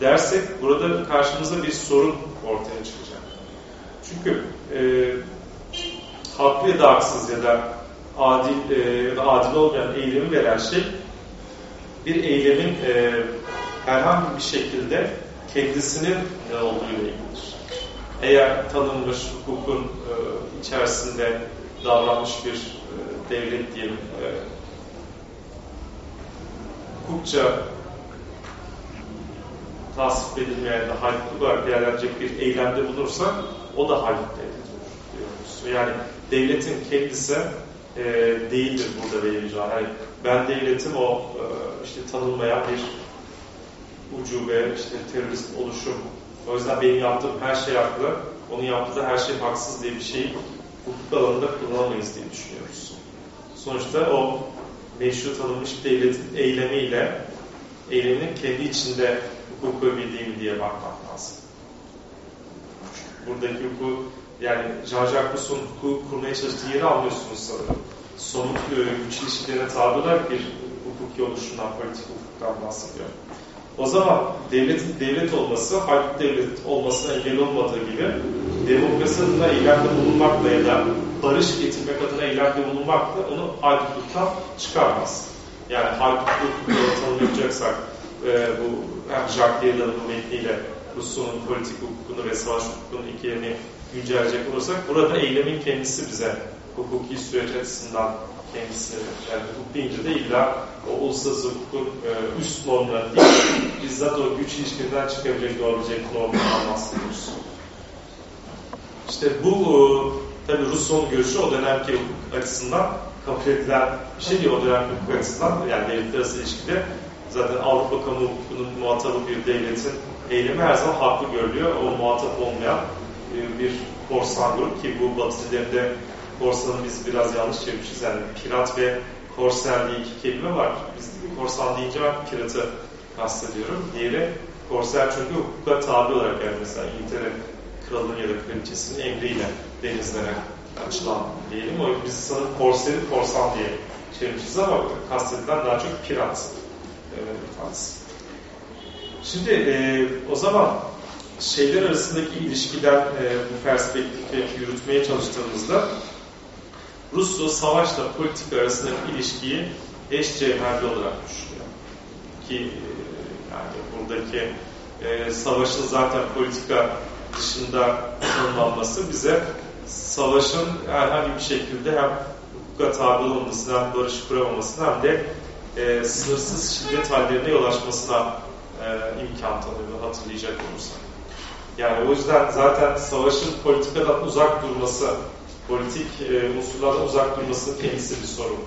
A: dersek burada karşımıza bir sorun ortaya çıkacak. Çünkü e, haklı ya da haksız ya da adil e, ya da adil olmayan eylemi veren şey bir eylemin e, herhangi bir şekilde kendisinin ne olduğu ile ilgilidir. Eğer tanınmış hukukun e, içerisinde davranmış bir e, devlet diyelim e, hukukça tasvip edilmeyen de haydutlu olarak değerlenecek bir eylemde bulursa o da haydut devletidir diyoruz. Yani devletin kendisi e, değildir burada belirleyici. Yani ben devletim o e, işte tanınmayan bir ucube, işte terörist oluşum. O yüzden benim yaptığım her şey haklı, onun yaptığı her şey haksız diye bir şeyi hukuk alanında kullanamayız diye düşünüyoruz. Sonuçta o meşru tanınmış devletin eylemiyle eyleminin kendi içinde hukuku bildiğim diye bakmak lazım. Buradaki hukuku yani Jean-Jacques Rousseau'nun hukuku kurmaya çalıştığı yeri anlıyorsunuz sanırım. Somut e, güç ilişkilerine tabi olarak bir hukuki oluşumdan, politik hukuktan bahsediyor. O zaman devletin devlet olması, halk devlet olmasına engel olmadığı gibi demokrasi adına eylemde bulunmakla ya da barış getirmek adına eylemde bulunmakla onu haydutluktan çıkarmaz. Yani haydutluk tanımlayacaksak e, bu hem Jacques Derrida'nın metniyle Rousseau'nun politik hukukunu ve savaş hukukunun ikilerini güncelleyecek olursak burada eylemin kendisi bize hukuki süreç açısından kendisini yani hukuk deyince de illa o uluslararası hukukun e, üst normları değil, bizzat o güç ilişkilerinden çıkabilecek, doğabilecek normlardan bahsediyoruz. İşte bu e, tabi Rousseau'nun görüşü o dönemki hukuk açısından kabul edilen bir şey değil o dönemki hukuk açısından yani devletler arası ilişkide zaten Avrupa kamu hukukunun muhatabı bir devletin eylemi her zaman haklı görülüyor. O muhatap olmayan e, bir korsan grup ki bu batı dillerinde korsanı biz biraz yanlış çevirmişiz. Yani pirat ve korser diye iki kelime var. Biz korsan deyince ben piratı kastediyorum. Diğeri korser çünkü hukuka tabi olarak yani mesela İngiltere kralının ya da kraliçesinin emriyle denizlere açılan diyelim. O biz sanırım korseri korsan diye çevirmişiz ama kastedilen daha çok pirat ifadesi. Şimdi e, o zaman şeyler arasındaki ilişkiden e, bu perspektifi yürütmeye çalıştığımızda Rousseau savaşla politika arasındaki ilişkiyi eşcevherli olarak düşünüyor. Ki e, yani buradaki e, savaşın zaten politika dışında tanımlanması bize savaşın herhangi bir şekilde hem hukuka tabi olmamasını hem barış kuramamasını hem de e, sınırsız şiddet hallerine yol açmasına e, imkan tanıyor hatırlayacak olursak. Yani o yüzden zaten savaşın politikadan uzak durması, politik e, unsurlardan uzak durmasının kendisi bir sorun.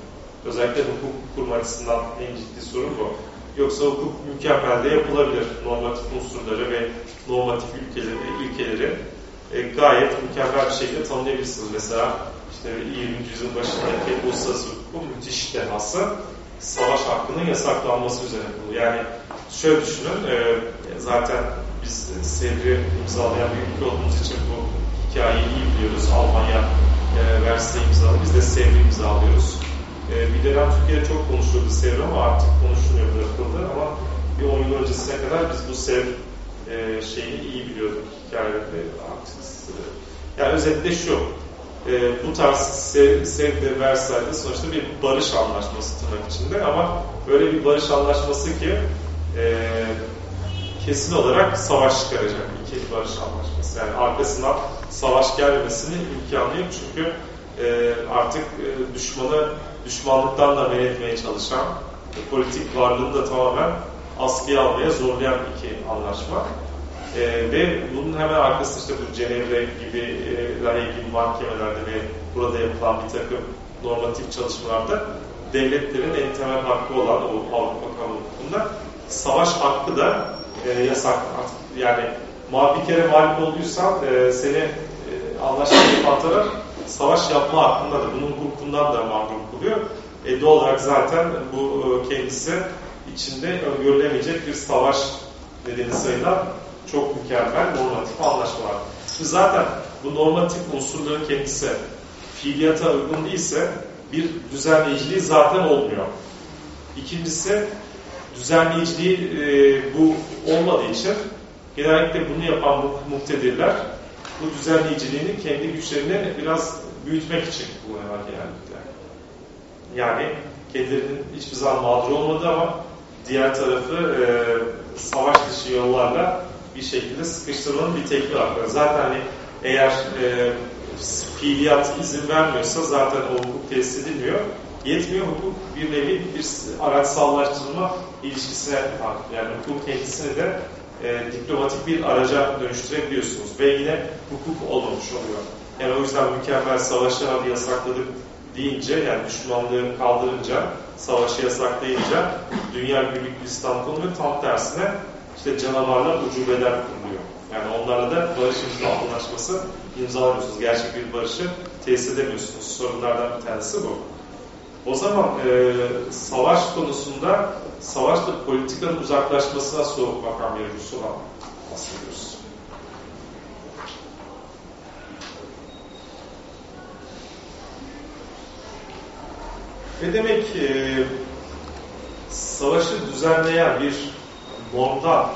A: Özellikle hukuk kurma açısından en ciddi sorun bu. Yoksa hukuk mükemmel de yapılabilir. Normatif unsurları ve normatif ülkeleri, ilkeleri e, gayet mükemmel bir şekilde tanımlayabilirsiniz. Mesela işte 20. yüzyılın başındaki uluslararası hukukun müthiş dehası savaş hakkının yasaklanması üzerine kurulu. Yani şöyle düşünün, e, zaten biz Sevri imzalayan bir ülke olduğumuz için bu hikayeyi iyi biliyoruz. Almanya e, Versailles imzaladı, biz de Sevri imzalıyoruz. E, bir dönem Türkiye'de çok konuşuldu Sevri ama artık konuşulmuyor, bırakıldı ama bir 10 yıl öncesine kadar biz bu Sevr e, şeyini iyi biliyorduk hikayede artık. Yani özetle şu, e, bu tarz sev, sevde Versailles'de sonuçta bir barış anlaşması tırnak içinde ama böyle bir barış anlaşması ki e, kesin olarak savaş çıkaracak iki barış anlaşması. Yani arkasından savaş gelmemesini imkanı çünkü e, artık e, düşmanı düşmanlıktan da men etmeye çalışan e, politik varlığını da tamamen askıya almaya zorlayan iki anlaşma. E, ve bunun hemen arkasında işte bu Cenevre gibi, e, Lahey gibi mahkemelerde ve burada yapılan bir takım normatif çalışmalarda devletlerin en temel hakkı olan o Avrupa Kanunu hukukunda savaş hakkı da e, yasak. Yani bir kere mağlup olduysan e, seni e, anlaşmayı yapan savaş yapma hakkında da bunun hukukundan da mahrum kılıyor. E, doğal olarak zaten bu e, kendisi içinde öngörülemeyecek bir savaş nedeni sayılan çok mükemmel normatif anlaşmalar. Şimdi zaten bu normatif unsurların kendisi fiiliyata uygun değilse bir düzenleyiciliği zaten olmuyor. İkincisi düzenleyiciliği e, bu olmadığı için genellikle bunu yapan bu muhtedirler bu düzenleyiciliğini kendi güçlerini biraz büyütmek için kullanıyorlar genellikle. Yani kendilerinin hiçbir zaman mağdur olmadı ama diğer tarafı e, savaş dışı yollarla bir şekilde sıkıştırmanın bir tekniği var. Zaten hani eğer e, fiiliyat izin vermiyorsa zaten o hukuk tesis edilmiyor. Yetmiyor hukuk bir nevi bir araçsallaştırma ilişkisine takip. Yani hukuk kendisini de e, diplomatik bir araca dönüştürebiliyorsunuz. Ve yine hukuk olmamış oluyor. Yani o yüzden mükemmel savaşı hadi yasakladık deyince yani düşmanlığı kaldırınca, savaşı yasaklayınca dünya güllük İslam konuluyor. Tam tersine işte canavarlar ucubeler kuruluyor. Yani onlarla da barış imza anlaşması imzalamıyorsunuz. Gerçek bir barışı tesis edemiyorsunuz. Sorunlardan bir tanesi bu. O zaman e, savaş konusunda savaşla politikanın uzaklaşmasına soğuk bakan bir Rus'dan bahsediyoruz. Ve demek e, savaşı düzenleyen bir normdan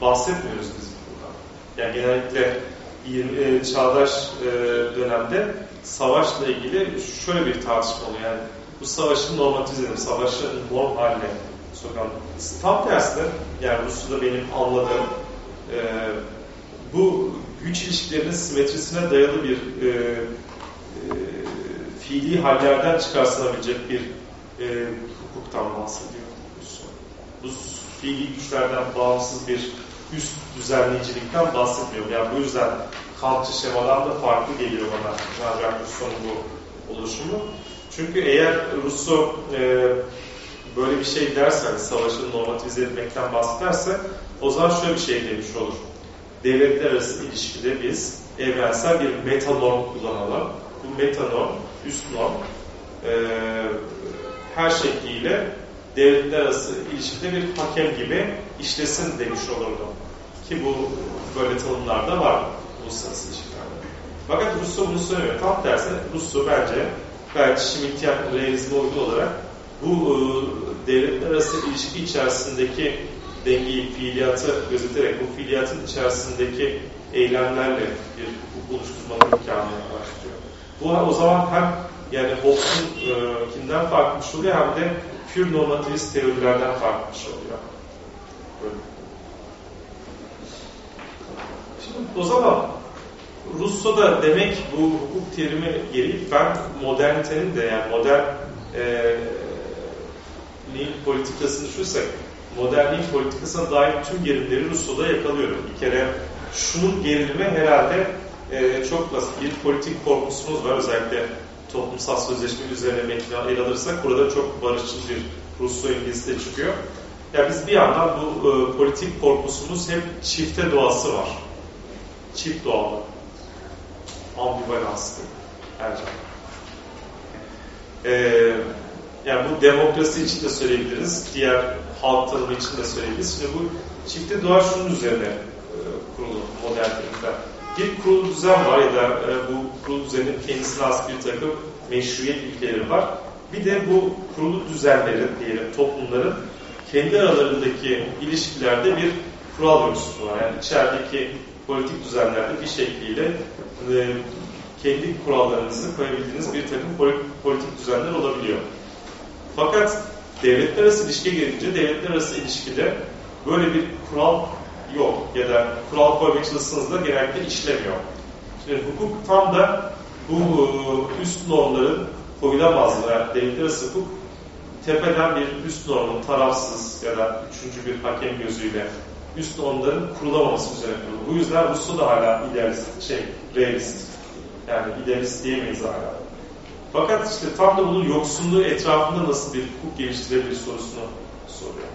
A: bahsetmiyoruz biz burada. Yani genellikle 20, e, çağdaş e, dönemde savaşla ilgili şöyle bir tartışma oluyor. Yani bu savaşın normatize edilip savaşın norm haline sokan. Tam tersine yani Rusya'da benim anladığım e, bu güç ilişkilerinin simetrisine dayalı bir e, e, fiili hallerden çıkarsılabilecek bir e, hukuktan bahsediyor. Bu fiili güçlerden bağımsız bir üst düzenleyicilikten bahsetmiyor. Yani bu yüzden Kantçı şemadan da farklı geliyor bana Jean-Jacques bu oluşumu. Çünkü eğer Rousseau e, böyle bir şey derse, hani savaşın normatize etmekten bahsederse o zaman şöyle bir şey demiş olur. Devletler arası ilişkide biz evrensel bir metanorm kullanalım. Bu metanorm, üst norm e, her şekliyle devletler arası ilişkide bir hakem gibi işlesin demiş olurdu. Ki bu böyle tanımlar da var uluslararası ilişkilerde. Fakat Rousseau bunu söylemiyor. Tam tersine Rousseau bence gayet Schmittian realizme uygun olarak bu e, devletler arası ilişki içerisindeki dengeyi, fiiliyatı gözeterek bu fiiliyatın içerisindeki eylemlerle bir hukuk oluşturmanın imkanını araştırıyor. Bu o zaman hem yani Hobbes'unkinden e, farklı oluyor hem de pür normativist teorilerden farklı oluyor. Şimdi o zaman Russo'da demek bu hukuk terimi gereği ben modernitenin de yani modern e, politikasını düşünsek modernliğin politikasına dair tüm gerilimleri Russo'da yakalıyorum. Bir kere şunun gerilimi herhalde e, çok basit. Bir politik korkusumuz var. Özellikle toplumsal sözleşme üzerine ele alırsak burada çok barışçıl bir Russo İngilizce de çıkıyor. Ya biz bir yandan bu e, politik korkusumuz hep çifte doğası var. Çift doğalı. Ambivalanslı. Ercan. Ee, yani bu demokrasi için de söyleyebiliriz. Diğer halk tanımı için de söyleyebiliriz. Şimdi bu çifte doğa şunun üzerine e, kurulu modern terimde. Bir kurulu düzen var ya da e, bu kurulu düzenin kendisine has bir takım meşruiyet ilkeleri var. Bir de bu kurulu düzenlerin, diyelim toplumların kendi aralarındaki ilişkilerde bir kural ölçüsü var. Yani içerideki politik düzenlerde bir şekliyle e, kendi kurallarınızı koyabildiğiniz bir takım politik düzenler olabiliyor. Fakat devletler arası ilişkiye gelince devletler arası ilişkide böyle bir kural yok ya da kural koymaya çalışsanız da genellikle işlemiyor. Şimdi hukuk tam da bu e, üst normların koyulamazlığı, yani devletler arası hukuk tepeden bir üst normun tarafsız ya da üçüncü bir hakem gözüyle üst normların kurulamaması üzerine kurulu. Bu yüzden Rusya da hala idealist, şey, realist. Yani idealist diyemeyiz hala. Fakat işte tam da bunun yoksunluğu etrafında nasıl bir hukuk geliştirebilir sorusunu soruyor.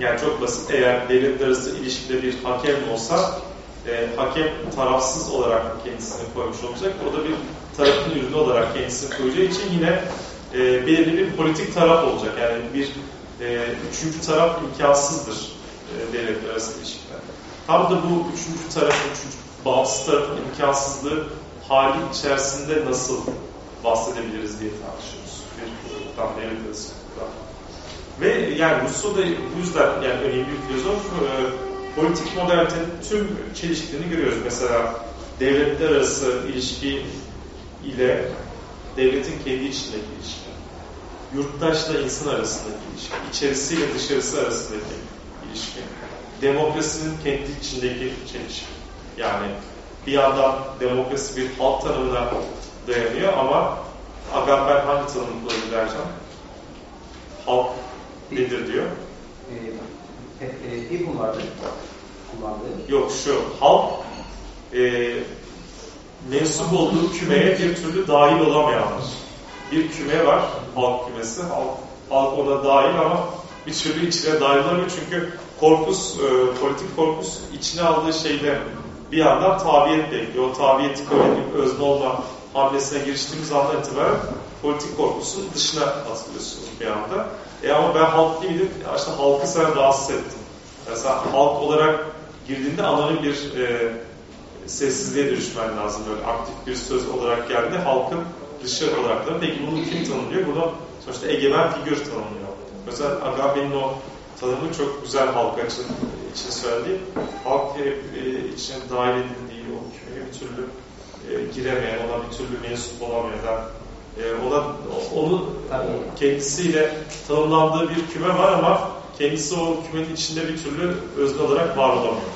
A: Yani çok basit. Eğer devletler arası ilişkide bir hakem olsa e, hakem tarafsız olarak kendisini koymuş olacak. O da bir tarafın ürünü olarak kendisini koyacağı için yine e, belirli bir politik taraf olacak. Yani bir e, üçüncü taraf imkansızdır e, devletler arası ilişkide. Tam da bu üçüncü taraf, üçüncü bağımsız tarafın imkansızlığı hali içerisinde nasıl bahsedebiliriz diye tartışıyoruz. Bir tam devlet arası Ve yani Rousseau da bu yüzden yani önemli bir filozof e, politik modernitenin tüm çelişkilerini görüyoruz. Mesela devletler arası ilişki ile devletin kendi içindeki ilişki, yurttaşla insan arasındaki ilişki, içerisiyle dışarısı arasındaki ilişki, demokrasinin kendi içindeki çelişki. Yani bir yandan demokrasi bir halk tanımına dayanıyor ama Agamben hangi tanım kullanır derken? Halk nedir diyor?
C: E, e, vardı kullandığı.
A: Yok şu, halk e, mensup olduğu kümeye bir türlü dahil olamayanlar. Bir küme var, halk kümesi. Halk, halk ona dahil ama bir türlü içine dahil olamıyor. Çünkü korpus, e, politik korpus içine aldığı şeyde bir yandan tabiyet bekliyor. O tabiyeti bir özne olma hamlesine giriştiğimiz andan itibaren politik korpusun dışına atılıyorsunuz bir anda. E ama ben halk değilim, işte halkı sen rahatsız ettin. Mesela halk olarak girdiğinde anonim bir e, sessizliğe dönüşmen lazım. Böyle aktif bir söz olarak geldiğinde halkın dışı olarak da. Peki bunu kim tanımlıyor? Bunu sonuçta egemen figür tanımlıyor. Mesela Agabe'nin o tanımı çok güzel halka için, için söylediği. Halk e, içine dahil edildiği o kümeye bir türlü e, giremeyen, ona bir türlü mensup olamayan, e, ona, onu kendisiyle tanımlandığı bir küme var ama kendisi o kümenin içinde bir türlü özne olarak var olamıyor.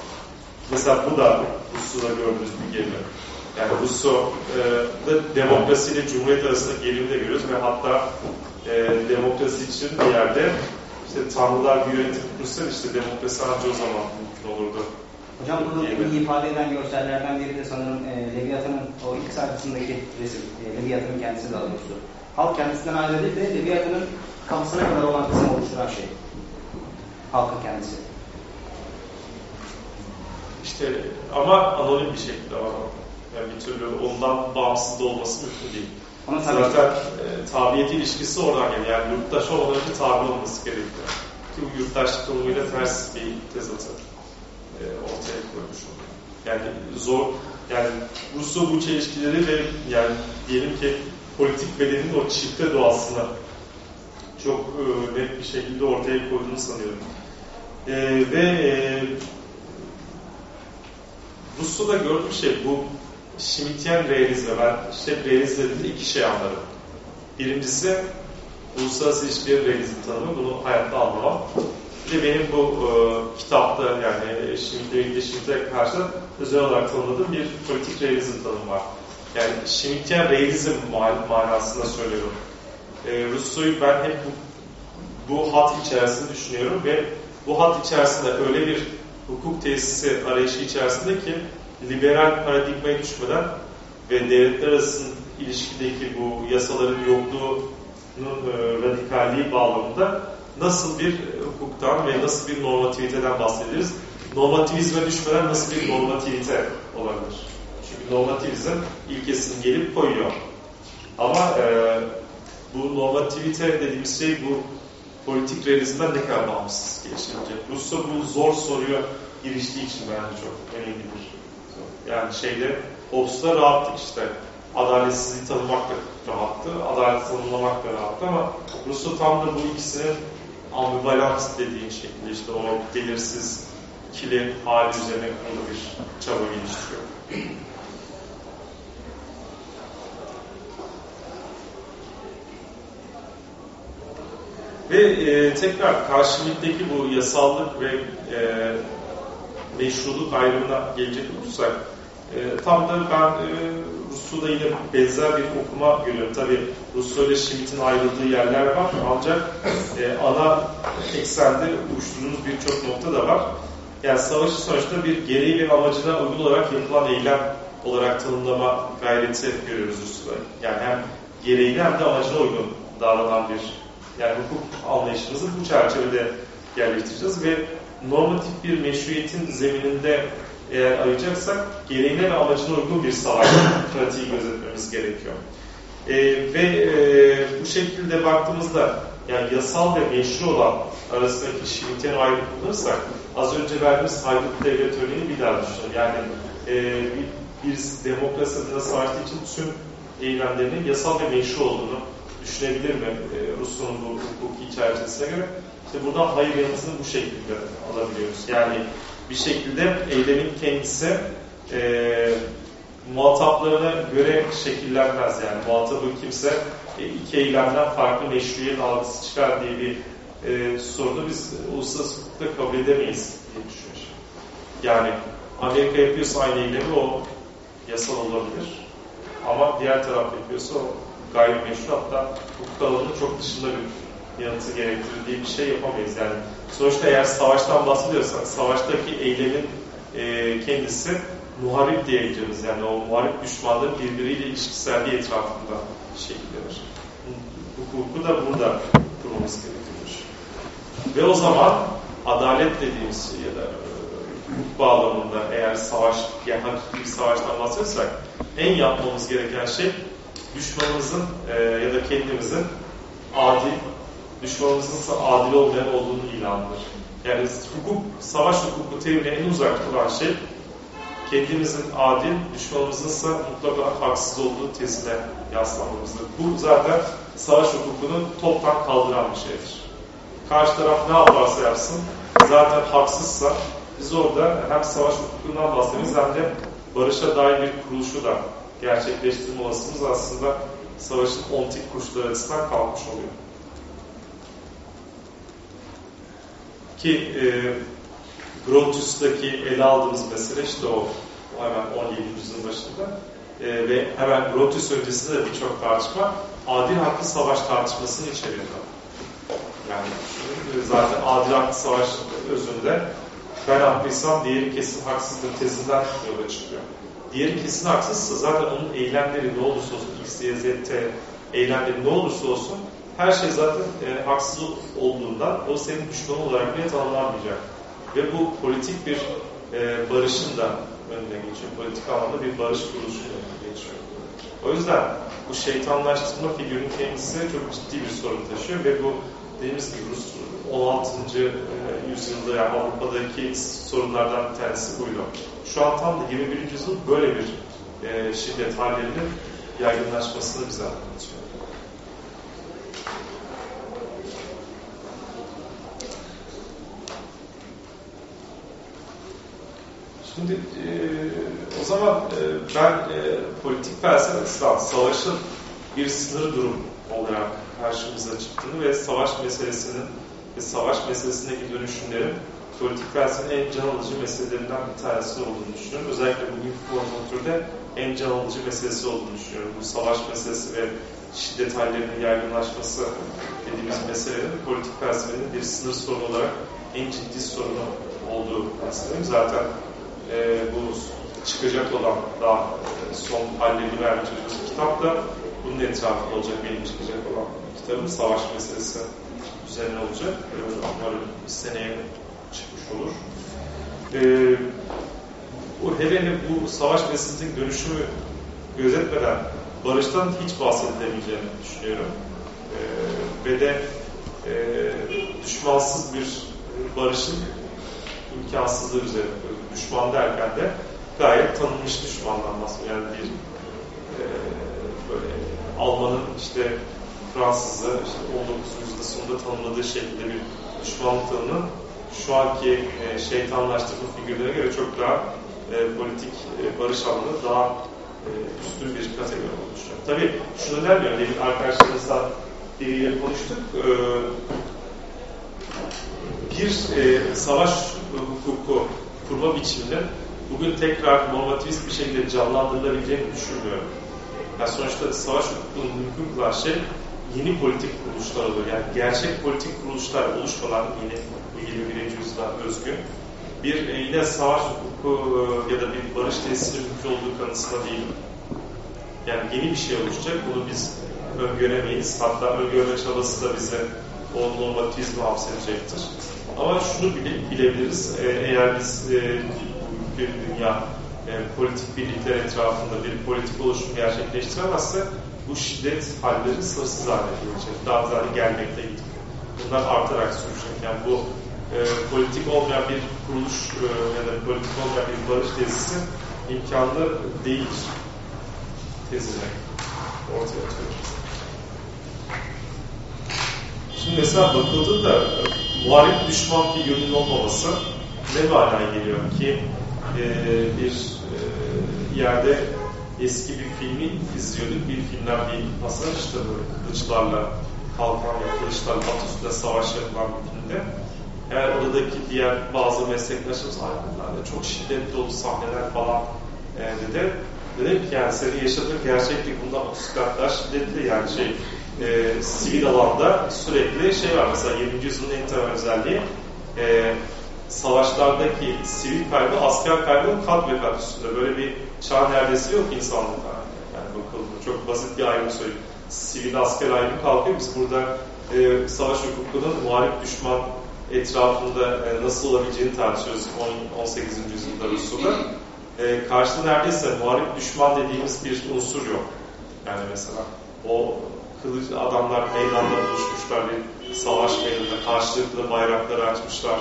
A: Mesela bu da Rousseau'da gördüğümüz bir gerilim. Yani Rousseau'da e, demokrasi ile cumhuriyet arasında gerilimde görüyoruz ve hatta e, demokrasi için bir yerde işte tanrılar bir yönetim kursa işte demokrasi ancak o zaman mümkün olurdu.
C: Hocam bunu iyi ifade eden görsellerden biri de sanırım e, Leviathan'ın o ilk sayfasındaki resim. E, Leviathan'ın kendisi daha doğrusu. Halk kendisinden ayrıldı ve Leviathan'ın kapısına kadar olan kısım oluşturan şey. Halkın kendisi.
A: İşte ama anonim bir şekilde var. Yani bir türlü ondan bağımsız olması mümkün değil. Ama Zaten e, tabiyet ilişkisi oradan geliyor. Yani yurttaş olmadan önce tabi olması gerekiyor. Ki bu yurttaşlık konumuyla ters bir tezatı e, ortaya koymuş oluyor. Yani zor, yani Rousseau bu çelişkileri ve yani diyelim ki politik bedenin o çifte doğasına çok e, net bir şekilde ortaya koyduğunu sanıyorum. E, ve e, Rousseau'da gördüğüm şey bu Schmittian realizme, ben işte realizm dediğimde iki şey anlarım. Birincisi uluslararası ilişkileri realizm tanımı, bunu hayatta anlamam. Bir de benim bu e, kitapta yani Schmitt'le birlikte Schmitt'e karşı özel olarak tanımladığım bir politik realizm tanımı var. Yani Schmittian realizm manasında söylüyorum. E, Rousseau'yu ben hep bu, bu hat içerisinde düşünüyorum ve bu hat içerisinde öyle bir hukuk tesisi arayışı içerisinde ki liberal paradigmaya düşmeden ve devletler arasında ilişkideki bu yasaların yokluğunun e, radikalliği bağlamında nasıl bir hukuktan ve nasıl bir normativiteden bahsederiz? Normativizme düşmeden nasıl bir normativite olabilir? Çünkü normativizm ilkesini gelip koyuyor. Ama e, bu normativite dediğimiz şey bu politik realizmden ne kadar bağımsız geliştirecek? Rousseau bu zor soruyu giriştiği için bence çok önemlidir. Yani şeyde Hobbes'ta rahattık işte. Adaletsizliği tanımak da rahattı, adalet tanımlamak da rahattı ama Rousseau tam da bu ikisinin ambivalent dediğin şekilde işte o belirsiz ikili hali üzerine kurulu bir çaba geliştiriyor. Ve e, tekrar karşılıktaki bu yasallık ve e, meşruluk ayrımına gelecek olursak e, tam da ben e, Rousseau'da yine benzer bir okuma görüyorum. Tabi Rousseau ile Schmitt'in ayrıldığı yerler var ancak e, ana eksende uyuşturduğumuz birçok nokta da var. Yani savaşı sonuçta bir gereği ve amacına uygun olarak yapılan eylem olarak tanımlama gayreti görüyoruz Rousseau'da. Yani hem gereğine hem de amacına uygun davranan bir yani hukuk anlayışımızı bu çerçevede yerleştireceğiz ve normatif bir meşruiyetin zemininde eğer arayacaksak gereğine ve amacına uygun bir savaş pratiği gözetmemiz gerekiyor. E, ve e, bu şekilde baktığımızda yani yasal ve meşru olan arasındaki şiddetini ayrı kullanırsak az önce verdiğimiz haydut devlet örneğini bir daha düşünün. Yani e, bir demokrasi adına savaştığı için tüm eylemlerinin yasal ve meşru olduğunu düşünebilir mi e, Rusya'nın bu hukuki çerçevesine göre? İşte buradan hayır yanıtını bu şekilde alabiliyoruz. Yani bir şekilde eylemin kendisi e, muhataplarına göre şekillenmez. Yani muhatabı kimse e, iki eylemden farklı meşruiyet algısı çıkar diye bir e, sorunu biz uluslararası hukukta kabul edemeyiz diye düşünüyorum. Yani Amerika yapıyorsa aynı eylemi o yasal olabilir. Ama diğer taraf yapıyorsa o gayrimeşru hatta hukuk alanının çok dışında bir yanıtı gerektirdiği bir şey yapamayız. Yani sonuçta eğer savaştan bahsediyorsak savaştaki eylemin e, kendisi muharip diyeceğimiz yani o muharip düşmanların birbiriyle ilişkiselliği etrafında şekillenir. Hukuku da burada kurmamız gerekiyor. Ve o zaman adalet dediğimiz şey ya da e, hukuk bağlamında eğer savaş, yani hakiki bir savaştan bahsediyorsak en yapmamız gereken şey düşmanımızın e, ya da kendimizin adil, düşmanımızın ise adil olmayan olduğunu ilandır. Yani hukuk, savaş hukuku terimine en uzak duran şey kendimizin adil, düşmanımızın ise mutlaka haksız olduğu tezine yaslanmamızdır. Bu zaten savaş hukukunun toptan kaldıran bir şeydir. Karşı taraf ne yaparsa yapsın, zaten haksızsa biz orada hem savaş hukukundan bahsediyoruz hem de barışa dair bir kuruluşu da gerçekleştirme olasılığımız aslında savaşın ontik kuşları açısından kalmış oluyor. Ki e, Grotius'taki ele aldığımız mesele işte o, o hemen 17. yüzyılın başında e, ve hemen Grotius öncesinde de birçok tartışma adil haklı savaş tartışmasını içeriyor. Yani zaten adil haklı savaş özünde ben haklıysam diğeri kesin haksızdır tezinden yola çıkıyor. Diğeri kesin haksızsa zaten onun eylemleri ne olursa olsun X, Y, Z, T eylemleri ne olursa olsun her şey zaten e, haksız olduğundan o senin düşman olarak bile tanımlanmayacak. Ve bu politik bir e, barışın da önüne geçiyor. Politik anlamda bir barış kuruluşunun önüne geçiyor. O yüzden bu şeytanlaştırma figürünün kendisi çok ciddi bir sorun taşıyor ve bu dediğimiz gibi Rus 16. E, yüzyılda yani Avrupa'daki sorunlardan bir tanesi buydu. Şu an tam da 21. yüzyıl böyle bir e, şiddet hallerinin yaygınlaşmasını bize anlatıyor. Şimdi e, o zaman e, ben e, politik felsefe açısından savaşın bir sınır durum olarak karşımıza çıktığını ve savaş meselesinin ve savaş meselesindeki dönüşümlerin politik felsefenin en can alıcı meselelerinden bir tanesi olduğunu düşünüyorum. Özellikle bugün konjonktürde en can alıcı meselesi olduğunu düşünüyorum. Bu savaş meselesi ve şiddet hallerinin yaygınlaşması dediğimiz meselenin politik felsefenin bir sınır sorunu olarak en ciddi sorunu olduğu meseleyim. Zaten e, bu çıkacak olan daha e, son hallerini olduğumuz kitap da bunun etrafında olacak benim çıkacak olan kitabım savaş meselesi üzerine olacak. E, umarım seneye çıkmış olur. Ee, bu hele bu savaş meselesindeki dönüşümü gözetmeden barıştan hiç bahsedilemeyeceğini düşünüyorum. Ee, ve de e, düşmansız bir barışın imkansızlığı üzerine düşman derken de gayet tanınmış düşmandan bahsediyor. Yani bir e, böyle Alman'ın işte Fransız'ı işte 19. yüzyılda sonunda tanımladığı şekilde bir düşmanlık tanımının şu anki e, şeytanlaştırma figürlere göre çok daha e, politik e, barış alanı daha e, üstün bir kategori oluşuyor. Tabii şunu demiyorum, demin arkadaşlarımızdan biriyle konuştuk. E, bir e, savaş hukuku kurma biçiminin bugün tekrar normativist bir şekilde canlandırılabileceğini düşünmüyorum. Yani sonuçta savaş hukukunu mümkün kılan şey yeni politik kuruluşlar oluyor. Yani gerçek politik kuruluşlar oluşmadan yeni 21. yüzyılda özgü bir e, yine savaş hukuku e, ya da bir barış tesisinin mümkün olduğu kanısında değilim. Yani yeni bir şey oluşacak. Bunu biz öngöremeyiz. Hatta öngörme çabası da bize o normativizme hapsedecektir. Ama şunu bile, bilebiliriz. E, eğer biz e, bir dünya e, politik birlikler etrafında bir politik oluşum gerçekleştiremezse bu şiddet halleri sınırsız hale gelecek. Daha zaten gelmekte gidiyor. Bunlar artarak sürecek. Yani bu e, politik olmayan bir kuruluş e, ya da politik olmayan bir barış tesisi imkanlı değildir tezine ortaya atıyor. Şimdi mesela bakıldığında muharip düşman figürünün olmaması ne manaya geliyor ki e, bir e, yerde eski bir filmi izliyorduk. Bir filmden bir pasaj işte böyle kılıçlarla kalkan ve kılıçlarla at üstünde savaş yapılan bir filmde eğer odadaki diğer bazı meslektaşımız aydınlarla çok şiddetli dolu sahneler falan e, dedi. Dedim ki yani senin yaşadığın gerçeklik bundan 30 kat daha şiddetli yani şey e, sivil alanda sürekli şey var mesela 20. yüzyılın en temel özelliği e, savaşlardaki sivil kaybı asker kaybı kat ve kat üstünde. Böyle bir çağ neredeyse yok insanlıkta. Yani bakıldığında çok basit bir ayrım söyleyeyim. Sivil asker ayrımı kalkıyor. Biz burada e, savaş hukukunun muharip düşman etrafında e, nasıl olabileceğini tartışıyoruz 18. yüzyılda Rusya'da. E, karşıda neredeyse muharip düşman dediğimiz bir unsur yok. Yani mesela o kılıç adamlar meydanda buluşmuşlar bir savaş meydanında karşılıklı bayrakları açmışlar.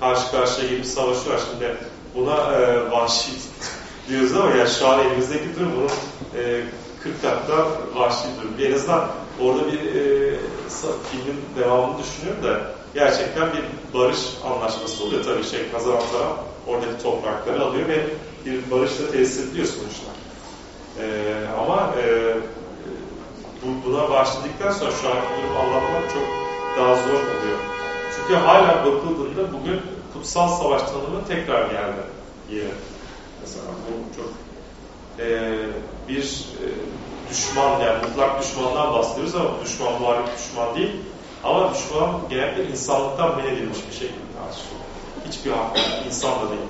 A: Karşı karşıya gelip savaşıyorlar. Şimdi buna e, vahşi diyoruz ama yani şu an elimizdeki durum bunun e, 40 katta vahşi durum. En azından orada bir e, filmin devamını düşünüyorum da gerçekten bir barış anlaşması oluyor. Tabii şey kazanan taraf oradaki toprakları alıyor ve bir barışla tesis ediliyor sonuçta. Ee, ama e, bu, buna başladıktan sonra şu anki durumu anlatmak çok daha zor oluyor. Çünkü hala bakıldığında bugün kutsal savaş tanımı tekrar geldi yere. Mesela bu çok e, bir e, düşman yani mutlak düşmandan bahsediyoruz ama düşman muharip düşman değil. Ama düşman genellikle insanlıktan men edilmiş bir şekilde tartışılıyor. Hiçbir hak insan da değil.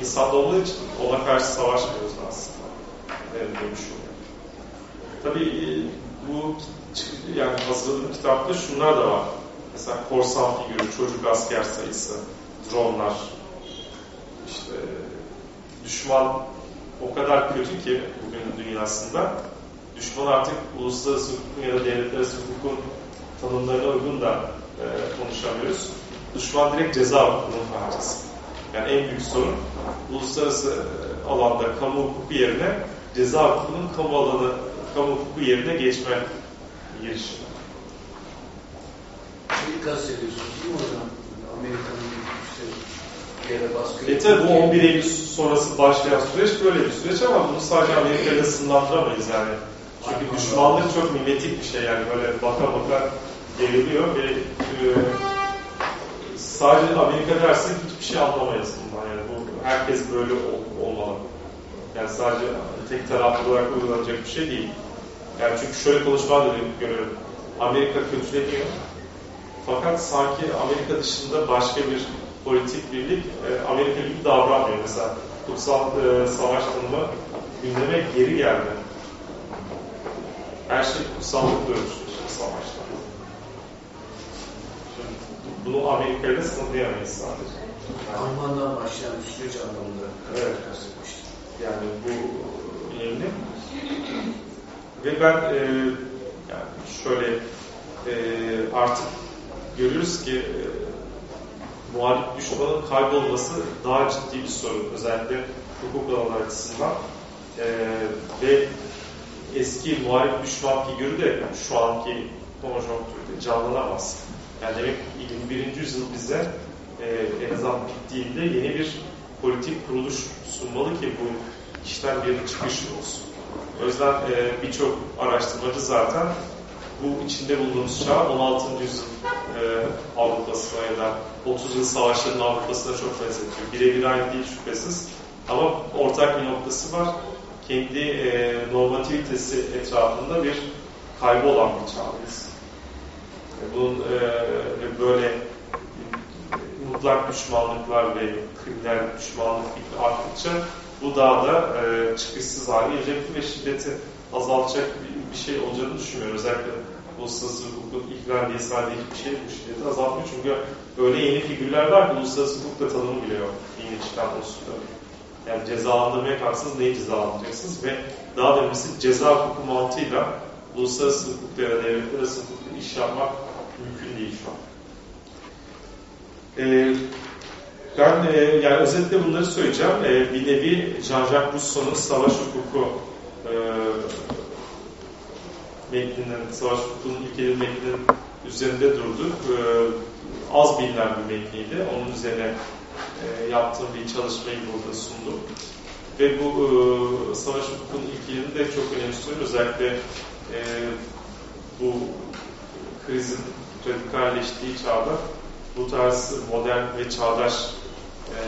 A: İnsan da olduğu için ona karşı savaşmıyoruz aslında. Evet, demiş oluyor. Tabii e, bu yani hazırladığım kitapta şunlar da var. Mesela korsan figürü, çocuk asker sayısı, dronlar, işte düşman o kadar kötü ki bugün dünyasında düşman artık uluslararası hukukun ya da devletler hukukun tanımlarına uygun da e, konuşamıyoruz. Düşman direkt ceza hukukunun parçası. Yani en büyük sorun uluslararası e, alanda kamu hukuku yerine ceza hukukunun kamu alanı, kamu hukuku yerine geçme girişimi.
B: Şeyi kastediyorsunuz değil mi hocam? Amerika'nın işte Türkiye'de baskı
A: E tabi bu 11 Eylül sonrası başlayan süreç böyle bir süreç ama bunu sadece Amerika ile sınırlandıramayız yani. Çünkü düşmanlık çok mimetik bir şey yani böyle baka baka geriliyor ve e, sadece Amerika derse hiçbir şey anlamayız bundan yani. Bu, herkes böyle ol, olmalı. Yani sadece tek taraflı olarak uygulanacak bir şey değil. Yani çünkü şöyle konuşmalar da görüyorum. Amerika kötüleniyor. Fakat sanki Amerika dışında başka bir politik birlik e, Amerika gibi davranmıyor. Mesela kutsal e, savaş tanımı gündeme geri geldi. Her şey kutsallıkla ölçülür savaşta. Şimdi bunu Amerika ile sınırlayamayız sadece.
B: Alman'dan başlayan bir süreç anlamında
A: Evet. Yani bu önemli. Ve ben e, yani şöyle e, artık görüyoruz ki e, muhalif düşmanın kaybolması daha ciddi bir sorun. Özellikle hukuk alanı açısından. E, ve eski muhalif düşman figürü de şu anki konjonktürde canlanamaz. Yani demek 21. yüzyıl bize e, en azından bittiğinde yeni bir politik kuruluş sunmalı ki bu işten bir çıkış olsun. O yüzden e, birçok araştırmacı zaten bu içinde bulunduğumuz çağ 16. yüzyıl e, Avrupa'sına ya da 30 yıl savaşlarının Avrupa'sına çok benzetiyor. Birebir aynı değil şüphesiz. Ama ortak bir noktası var. Kendi e, normativitesi etrafında bir kaybı olan bir çağdayız. E, bunun e, böyle mutlak düşmanlıklar ve kriminal düşmanlık arttıkça bu daha da e, çıkışsız hale gelecektir ve şiddeti azaltacak bir, bir şey olacağını düşünmüyorum. Özellikle uluslararası hukukun ihlal diye sadece hiçbir şey bu şiddeti azaltmıyor. Çünkü öyle yeni figürler var ki uluslararası hukukta tanımı bile yok. Yeni çıkan usulü. Yani cezalandırmaya kalksanız neyi cezalandıracaksınız ve daha da önemlisi ceza hukuku mantığıyla uluslararası hukukta ya da devletler arası hukukta iş yapmak mümkün değil şu an. Ee, ben e, yani özetle bunları söyleyeceğim. E, bir nevi Jean-Jacques Rousseau'nun savaş hukuku e, metninin, savaş hukukunun ilkeleri metninin üzerinde durduk. E, az bilinen bir metniydi. Onun üzerine e, yaptığım bir çalışmayı burada sundum. Ve bu e, savaş hukukunun ilkelerini de çok önemsiyorum. Özellikle e, bu krizin radikalleştiği çağda bu tarz modern ve çağdaş e,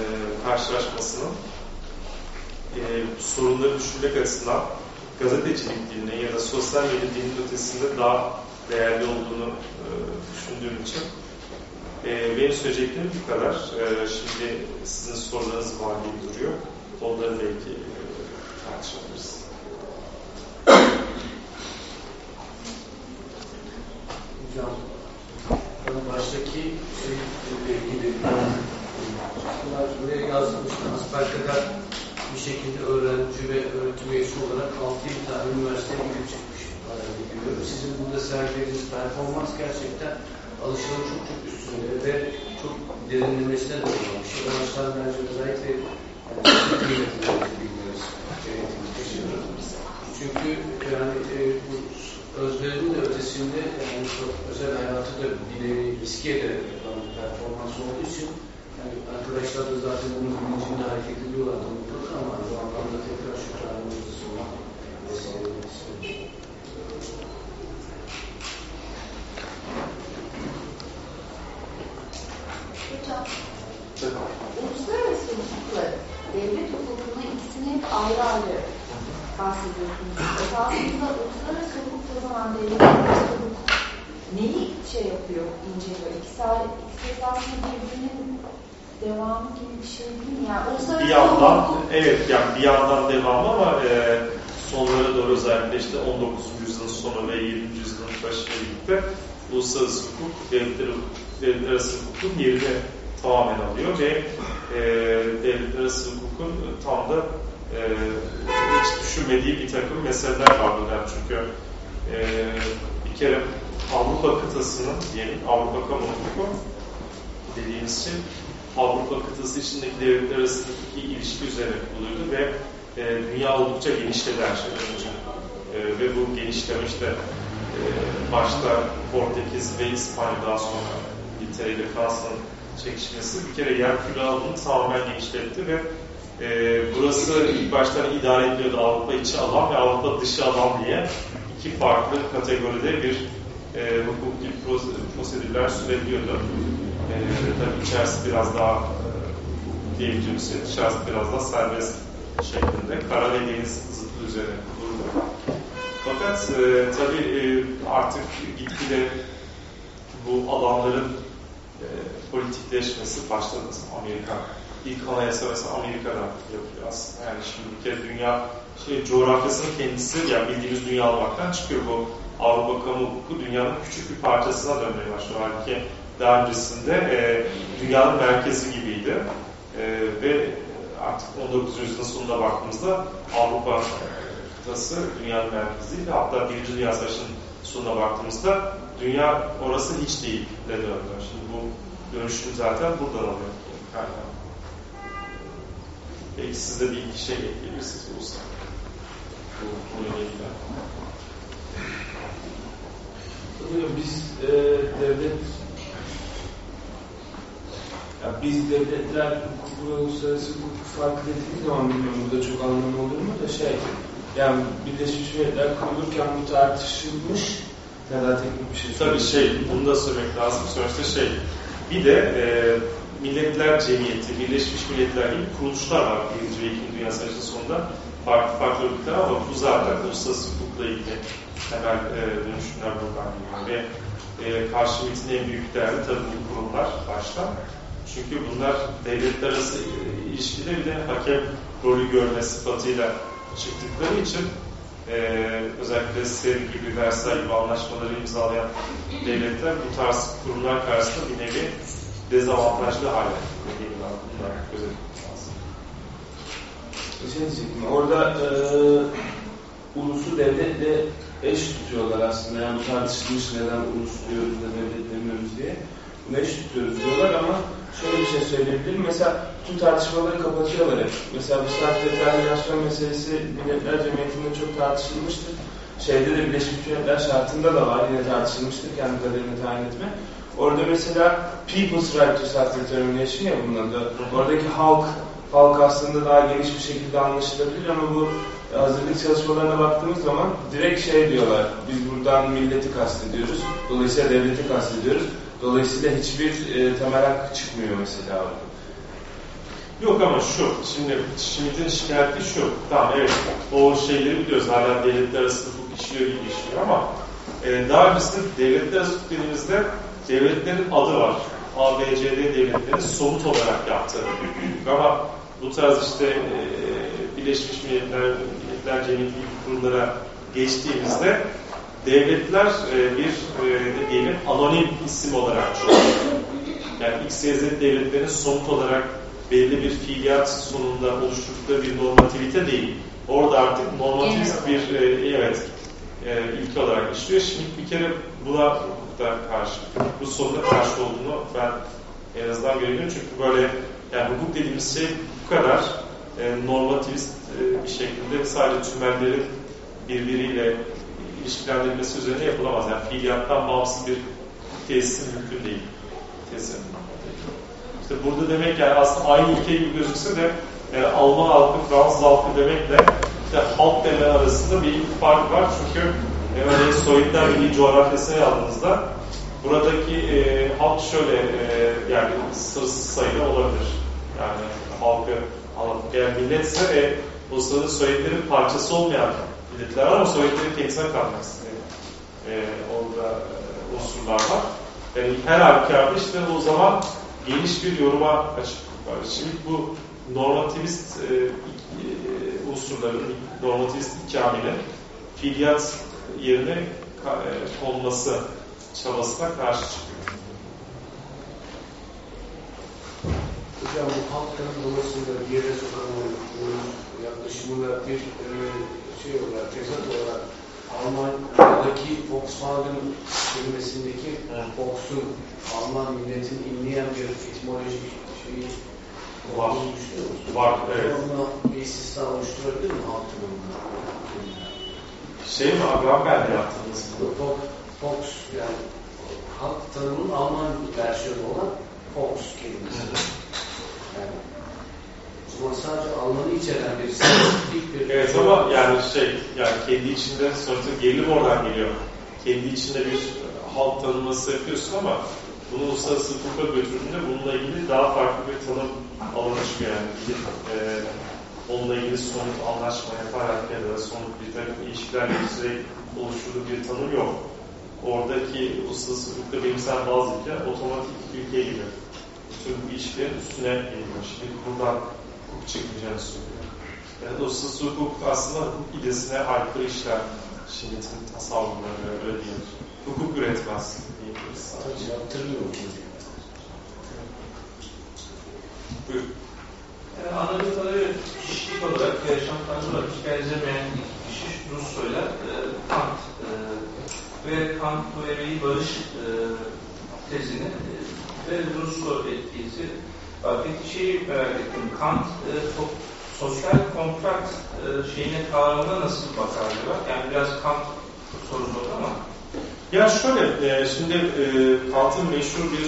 A: karşılaşmasının e, sorunları düşünmek açısından gazetecilik dilinin ya da sosyal medya dilinin ötesinde daha değerli olduğunu e, düşündüğüm için e, benim söyleyeceklerim bu kadar. E, şimdi sizin sorularınız var gibi duruyor. Onları belki e, tartışabiliriz.
B: Hocam, baştaki şeyle ilgili bunlar buraya yazmışlar. Asperger'den bir şekilde öğrenci ve öğretim üyesi olarak 6 tane üniversiteye gidip çıkmış. Görüyorum. Sizin burada sergilediğiniz performans gerçekten alışılan çok çok üstünde ve çok derinlemesine de olmuş. Arkadaşlar bence özellikle yani, kıymetini bilmiyoruz. Çünkü yani e, bu özverinin de ötesinde yani çok özel hayatı da bir nevi riske ederek performans olduğu için yani arkadaşlar da zaten bunun bilincinde hareket ediyorlar mutlaka ama bu anlamda tekrar şükranımızı sunmak vesile istiyorum.
D: Hocam, uluslararası hukukla devlet hukukunu ikisini hep ayrı ayrı bahsediyorsunuz. Esasında uluslararası hukuk o zaman devlet hukuk neyi şey yapıyor, inceliyor? İkisi, ikisi esasında birbirinin devamı gibi bir şey değil mi? Yani uluslararası
A: Bir yandan,
D: hukuk
A: evet yani bir yandan devam ama e, sonlara doğru özellikle işte 19. yüzyılın sonu ve 20. yüzyılın başıyla birlikte uluslararası hukuk, devletler, devletler arası hukukun yerini tamamen alıyor ve e, devletler arası hukukun tam da e, hiç düşünmediği bir takım meseleler var burada. Çünkü e, bir kere Avrupa kıtasının diyelim Avrupa kamu hukuku dediğimiz şey Avrupa kıtası içindeki devletler arasındaki ilişki üzerine kuruluydu ve e, dünya oldukça genişledi her şeyden önce. E, ve bu genişleme işte başta Portekiz ve İspanya daha sonra İngiltere ile Fransa'nın çekişmesi bir kere yer küre tamamen genişletti ve e, burası ilk baştan idare ediliyordu Avrupa içi alan ve Avrupa dışı alan diye iki farklı kategoride bir e, hukuki prosedürler sürebiliyordu. E, tabii içerisi biraz daha e, diyebileceğimiz şey, dışarısı biraz daha serbest şeklinde. Kara ve deniz zıtlı üzerine kuruldu. Fakat e, tabii e, artık gitgide bu alanların e, politikleşmesi başladı. Amerika ilk anayasa mesela Amerika'da yapıyor aslında. Yani şimdi bir kere dünya şey, coğrafyasının kendisi yani bildiğimiz dünya olmaktan çıkıyor bu Avrupa kamu hukuku dünyanın küçük bir parçasına dönmeye başlıyor. Halbuki daha öncesinde e, dünyanın merkezi gibiydi. E, ve artık 19. yüzyılın sonuna baktığımızda Avrupa kıtası dünyanın merkeziydi. Hatta Birinci Dünya Savaşı'nın sonuna baktığımızda dünya orası hiç değil de döndü. Şimdi bu dönüşüm zaten buradan alıyor. Yani Belki siz de bir iki şey ekleyebilirsiniz olsa. Bu konuyla ilgili.
E: Tabii biz e, devlet ya biz devletler hukuku ve uluslararası hukuk farkı dediğimiz zaman bilmiyorum burada çok anlamı olur mu da şey yani Birleşmiş Milletler kurulurken bu tartışılmış ya da teknik bir şey
A: Tabii şey, bunu da söylemek lazım. Sonuçta şey, bir de e, Milletler Cemiyeti, Birleşmiş Milletler gibi kuruluşlar var Birinci ve İkinci Dünya Savaşı'nın sonunda. Farklı farklı örgütler ama bu zaten uluslararası hukukla ilgili temel e, dönüşümler buradan geliyor. Ve e, karşı metin en büyük değerli tabii bu kurumlar başta. Çünkü bunlar devletler arası e, ilişkide bir de hakem rolü görme sıfatıyla çıktıkları için e, özellikle SEV gibi, Versailles gibi anlaşmaları imzalayan devletler bu tarz kurumlar karşısında bir nevi dezavantajlı hale geliyorlar. Bunlar gözetmek lazım.
E: Şey diyecektim, orada e, ulusu devletle eş tutuyorlar aslında. Yani tartışılmış neden ulus diyoruz da devlet demiyoruz diye. Bunu eş tutuyoruz diyorlar ama şöyle bir şey söyleyebilirim. Mesela tüm tartışmaları kapatıyorlar hep. Mesela bu self determinasyon meselesi Milletler Cemiyeti'nde çok tartışılmıştır. Şeyde de Birleşmiş Milletler şartında da var. Yine tartışılmıştır kendi kaderini tayin etme. Orada mesela people's right to self-determination ya bunun adı. Oradaki halk, halk aslında daha geniş bir şekilde anlaşılabilir ama bu hazırlık çalışmalarına baktığımız zaman direkt şey diyorlar, biz buradan milleti kastediyoruz, dolayısıyla devleti kastediyoruz. Dolayısıyla hiçbir e, temel hak çıkmıyor mesela orada.
A: Yok ama şu, şimdi Schmidt'in şikayeti şu, tamam evet o şeyleri biliyoruz, hala devletler arası hukuk işliyor gibi işliyor ama e, daha öncesinde devletler arası hukuk dediğimizde devletlerin adı var. ABCD devletlerin somut olarak yaptığı. Ama bu tarz işte e, Birleşmiş Milletler, Milletler Cemiyeti gibi kurumlara geçtiğimizde devletler e, bir e, ne diyelim anonim isim olarak çoğalıyor. Yani X, Y, Z devletlerin somut olarak belli bir fiiliyat sonunda oluşturdukları bir normativite değil. Orada artık normativist bir e, evet e, ilke olarak işliyor. Şimdi bir kere buna da karşı, bu soruna karşı olduğunu ben en azından görüyorum. Çünkü böyle yani hukuk dediğimiz şey bu kadar e, normativist e, bir şekilde sadece tümellerin birbiriyle ilişkilendirilmesi üzerine yapılamaz. Yani fiiliyattan bağımsız bir tesisin mümkün değil. Tesin. İşte burada demek yani aslında aynı ülke gibi gözükse de yani Alman halkı, Fransız halkı demekle işte halk deme arasında bir fark var. Çünkü e, örneğin Sovyetler Birliği coğrafyasına yazdığınızda buradaki e, halk şöyle e, yani sınırsız sayıda olabilir. Yani halkı anlatmak. Eğer milletse e, o sırada Sovyetlerin parçası olmayan var ama Sovyetlerin kendisine kalmak isteyen e, orada e, unsurlar var. Yani her halükarda işte o zaman geniş bir yoruma açıklık var. Şimdi bu normativist e, e, unsurların, normativist ikamine fiiliyat yerine e, konması çabasına karşı çıkıyor.
B: Hocam bu halk tanımlamasında bir yere sokan yaklaşımına bir e, şey olarak, tezat olarak Almanya'daki Volkswagen kelimesindeki Volks'un Alman milletin inleyen bir etimolojik şeyi
A: Var. Var, evet.
B: Onunla bir istisna oluşturabilir mi halk tanımında?
A: Şey mi Abraham Bell'de yaptığınız
B: Fox, Fox yani halk tanımının Alman versiyonu olan Fox kelimesi. Almanı içeren bir spesifik bir
A: Evet ama yani şey yani kendi içinde sonuçta gerilim oradan geliyor. Kendi içinde bir halk tanımlaması yapıyorsun ama bunu uluslararası hukuka götürdüğünde bununla ilgili daha farklı bir tanım çıkıyor yani. Gidip, e, onunla ilgili somut anlaşma yaparak ya da somut bir takım ilişkilerle sürekli oluşturduğu bir tanım yok. Oradaki uluslararası hukukta benimsel bazı ilkeler otomatik ülke gibi. Bütün bu ilişkilerin üstüne geliyor. Şimdi buradan çıkmayacağını söylüyor. Yani uluslararası hukuk aslında hukuk idesine aykırı işler. Schmitt'in tasavvurları öyle değil. Hukuk üretmez diyebiliriz.
B: Yaptırmıyor mu?
A: Buyurun.
F: Yani anladığım kadarıyla kişilik olarak, yaşam tarzı olarak benzemeyen kişi Russo'yla e, Kant e, ve Kant bu emeği barış e, tezini e, ve Russo etkisi var. Peki şeyi merak ettim. Kant e, çok sosyal kontrakt e, şeyine kavramına nasıl bakar acaba? Yani biraz Kant soru sordu ama
A: Ya şöyle, e, şimdi e, Kant'ın meşhur bir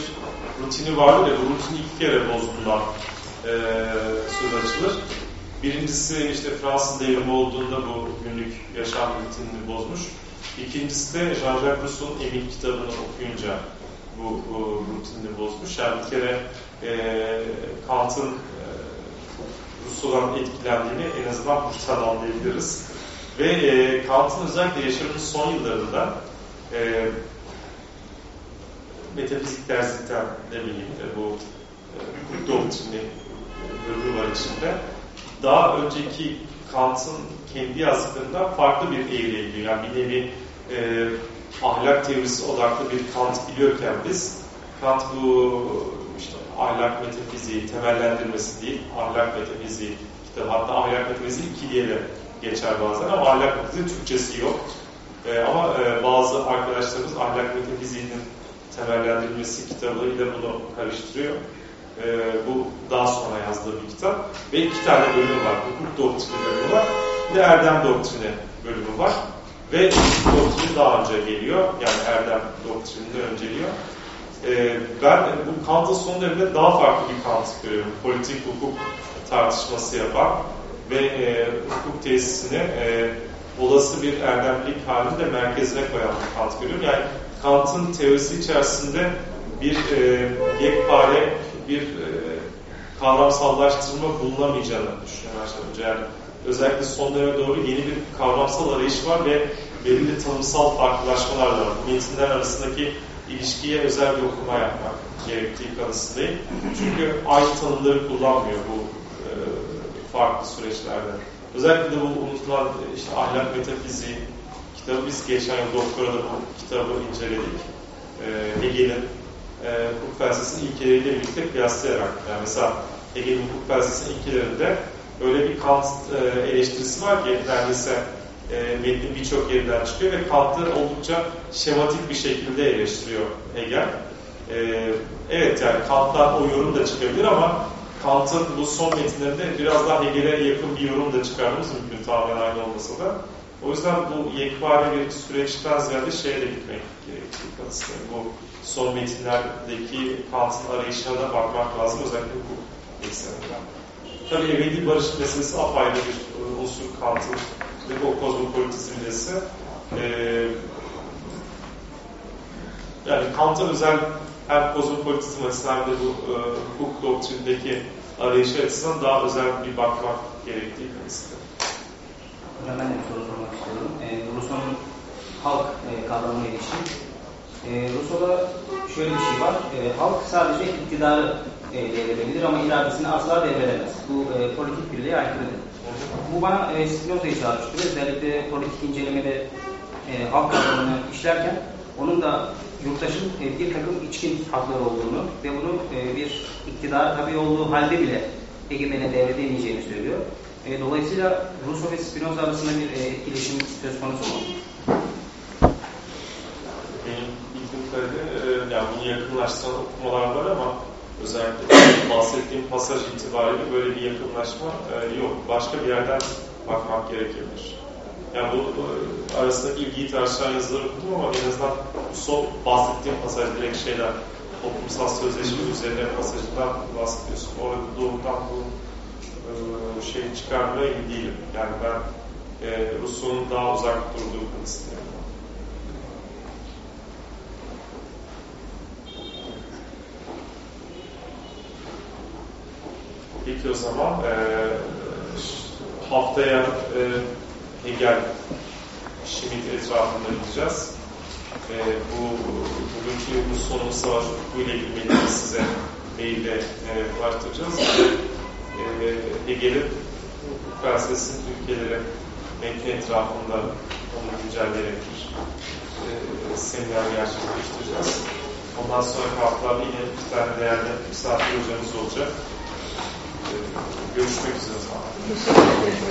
A: rutini vardır ya, bu rutini iki kere bozduğundan e, söz açılır. Birincisi işte Fransız devrimi olduğunda bu günlük yaşam rutinini bozmuş. İkincisi de Jean-Jacques Rousseau'nun Emin kitabını okuyunca bu, bu rutinini bozmuş. Yani bir kere e, Kant'ın e, Rousseau'dan etkilendiğini en azından buradan anlayabiliriz. Ve e, Kant'ın özellikle yaşamının son yıllarında e, metafizik derslikten ne bileyim e, bu e, hukuk doktrini bölümü var içinde. Daha önceki Kant'ın kendi yazdıklarından farklı bir eğriye gidiyor. Yani bir nevi e, ahlak teorisi odaklı bir Kant biliyorken biz Kant bu ahlak metafiziği temellendirmesi değil, ahlak metafiziği kitabı hatta ahlak metafiziği iki diye de geçer bazen ama ahlak metafiziği Türkçesi yok. E, ama e, bazı arkadaşlarımız ahlak metafiziğinin temellendirilmesi kitabıyla bunu karıştırıyor. E, bu daha sonra yazdığı bir kitap. Ve iki tane bölümü var. Hukuk doktrini bölümü var. Bir de erdem doktrini bölümü var. Ve doktrini daha önce geliyor. Yani erdem doktrinini önceliyor. E, ben bu Kant'ın son döneminde daha farklı bir Kant görüyorum. Politik hukuk tartışması yapan ve e, hukuk tesisini e, olası bir erdemlik halinde merkezine koyan bir Kant görüyorum. Yani Kant'ın teorisi içerisinde bir e, yekpare, bir e, kavramsallaştırma bulunamayacağını düşünüyorum önce. Yani özellikle son döneme doğru yeni bir kavramsal arayış var ve belirli tanımsal farklılaşmalar var. Metinler arasındaki ilişkiye özel bir okuma yapmak gerektiği kanısındayım. Çünkü aynı tanımları kullanmıyor bu e, farklı süreçlerde. Özellikle de bu unutulan işte ahlak metafiziği kitabı biz geçen yıl doktorada bu kitabı inceledik. E, Hegel'in e, hukuk felsefesinin ilkeleriyle birlikte kıyaslayarak. Yani mesela Hegel'in hukuk felsefesinin ilkelerinde öyle bir Kant e, eleştirisi var ki neredeyse e, metnin birçok yerinden çıkıyor ve Kant'ı oldukça şematik bir şekilde eleştiriyor Hegel. E, evet yani Kant'tan o yorum da çıkabilir ama Kant'ın bu son metinlerinde biraz daha Hegel'e yakın bir yorum da çıkarmamız mümkün tamamen aynı olmasa da. O yüzden bu yekpare bir süreçten ziyade şeye de gitmek gerektiği kanısındayım. Bu son metinlerdeki Kant'ın arayışına da bakmak lazım özellikle hukuk ekseninden. Tabii ebedi barış meselesi apayrı bir unsur Kant'ın ve o kozmopolitizmdesi. Ee, yani Kant'a özel hem kozmopolitizm açısından bu e, hukuk doktrindeki arayışı açısından daha özel bir bakmak gerektiği kanısında.
C: Hocam ben de bir soru sormak istiyorum. E, Rousseau'nun halk e, kavramına ilişkin. E, Rousseau'da şöyle bir şey var. E, halk sadece iktidarı e, devredebilir ama iradesini asla devredemez. Bu e, politik birliğe aykırıdır. Bu bana e, Spinoza'yı çağrıştırıyor. Özellikle politik incelemede e, halk kavramını işlerken onun da yurttaşın e, bir takım içkin hakları olduğunu ve bunu e, bir iktidar tabi olduğu halde bile egemene devredemeyeceğini söylüyor. E, dolayısıyla Rousseau ve Spinoza arasında bir e, etkileşim söz konusu mu?
A: Benim bildiğim kadarıyla e, yani bunu yakınlaştıran okumalar var ama özellikle bahsettiğim pasaj itibariyle böyle bir yakınlaşma e, yok. Başka bir yerden bakmak gerekebilir. Yani bu, bu arasındaki ilgiyi tartışan yazıları okudum ama en azından son bahsettiğim pasaj direkt şeyler toplumsal sözleşme üzerine pasajından bahsediyorsun. Orada doğrudan bu e, e, şey çıkarmaya emin değilim. Yani ben e, Rousseau'nun daha uzak durduğu kanısındayım. Peki o zaman e, haftaya e, Hegel Schmidt etrafında gideceğiz. E, bu bugünkü bu sonumuz savaş hukukuyla ilgili metni size mailde e, ulaştıracağız. E, Hegel'in hukuk felsefesinin Türkiye'lere metni etrafında onu güncelleyerek bir e, seminer gerçekleştireceğiz. Ondan sonraki haftalarda yine bir tane değerli misafir hocamız olacak görüşmek üzere.
D: Teşekkür ederim.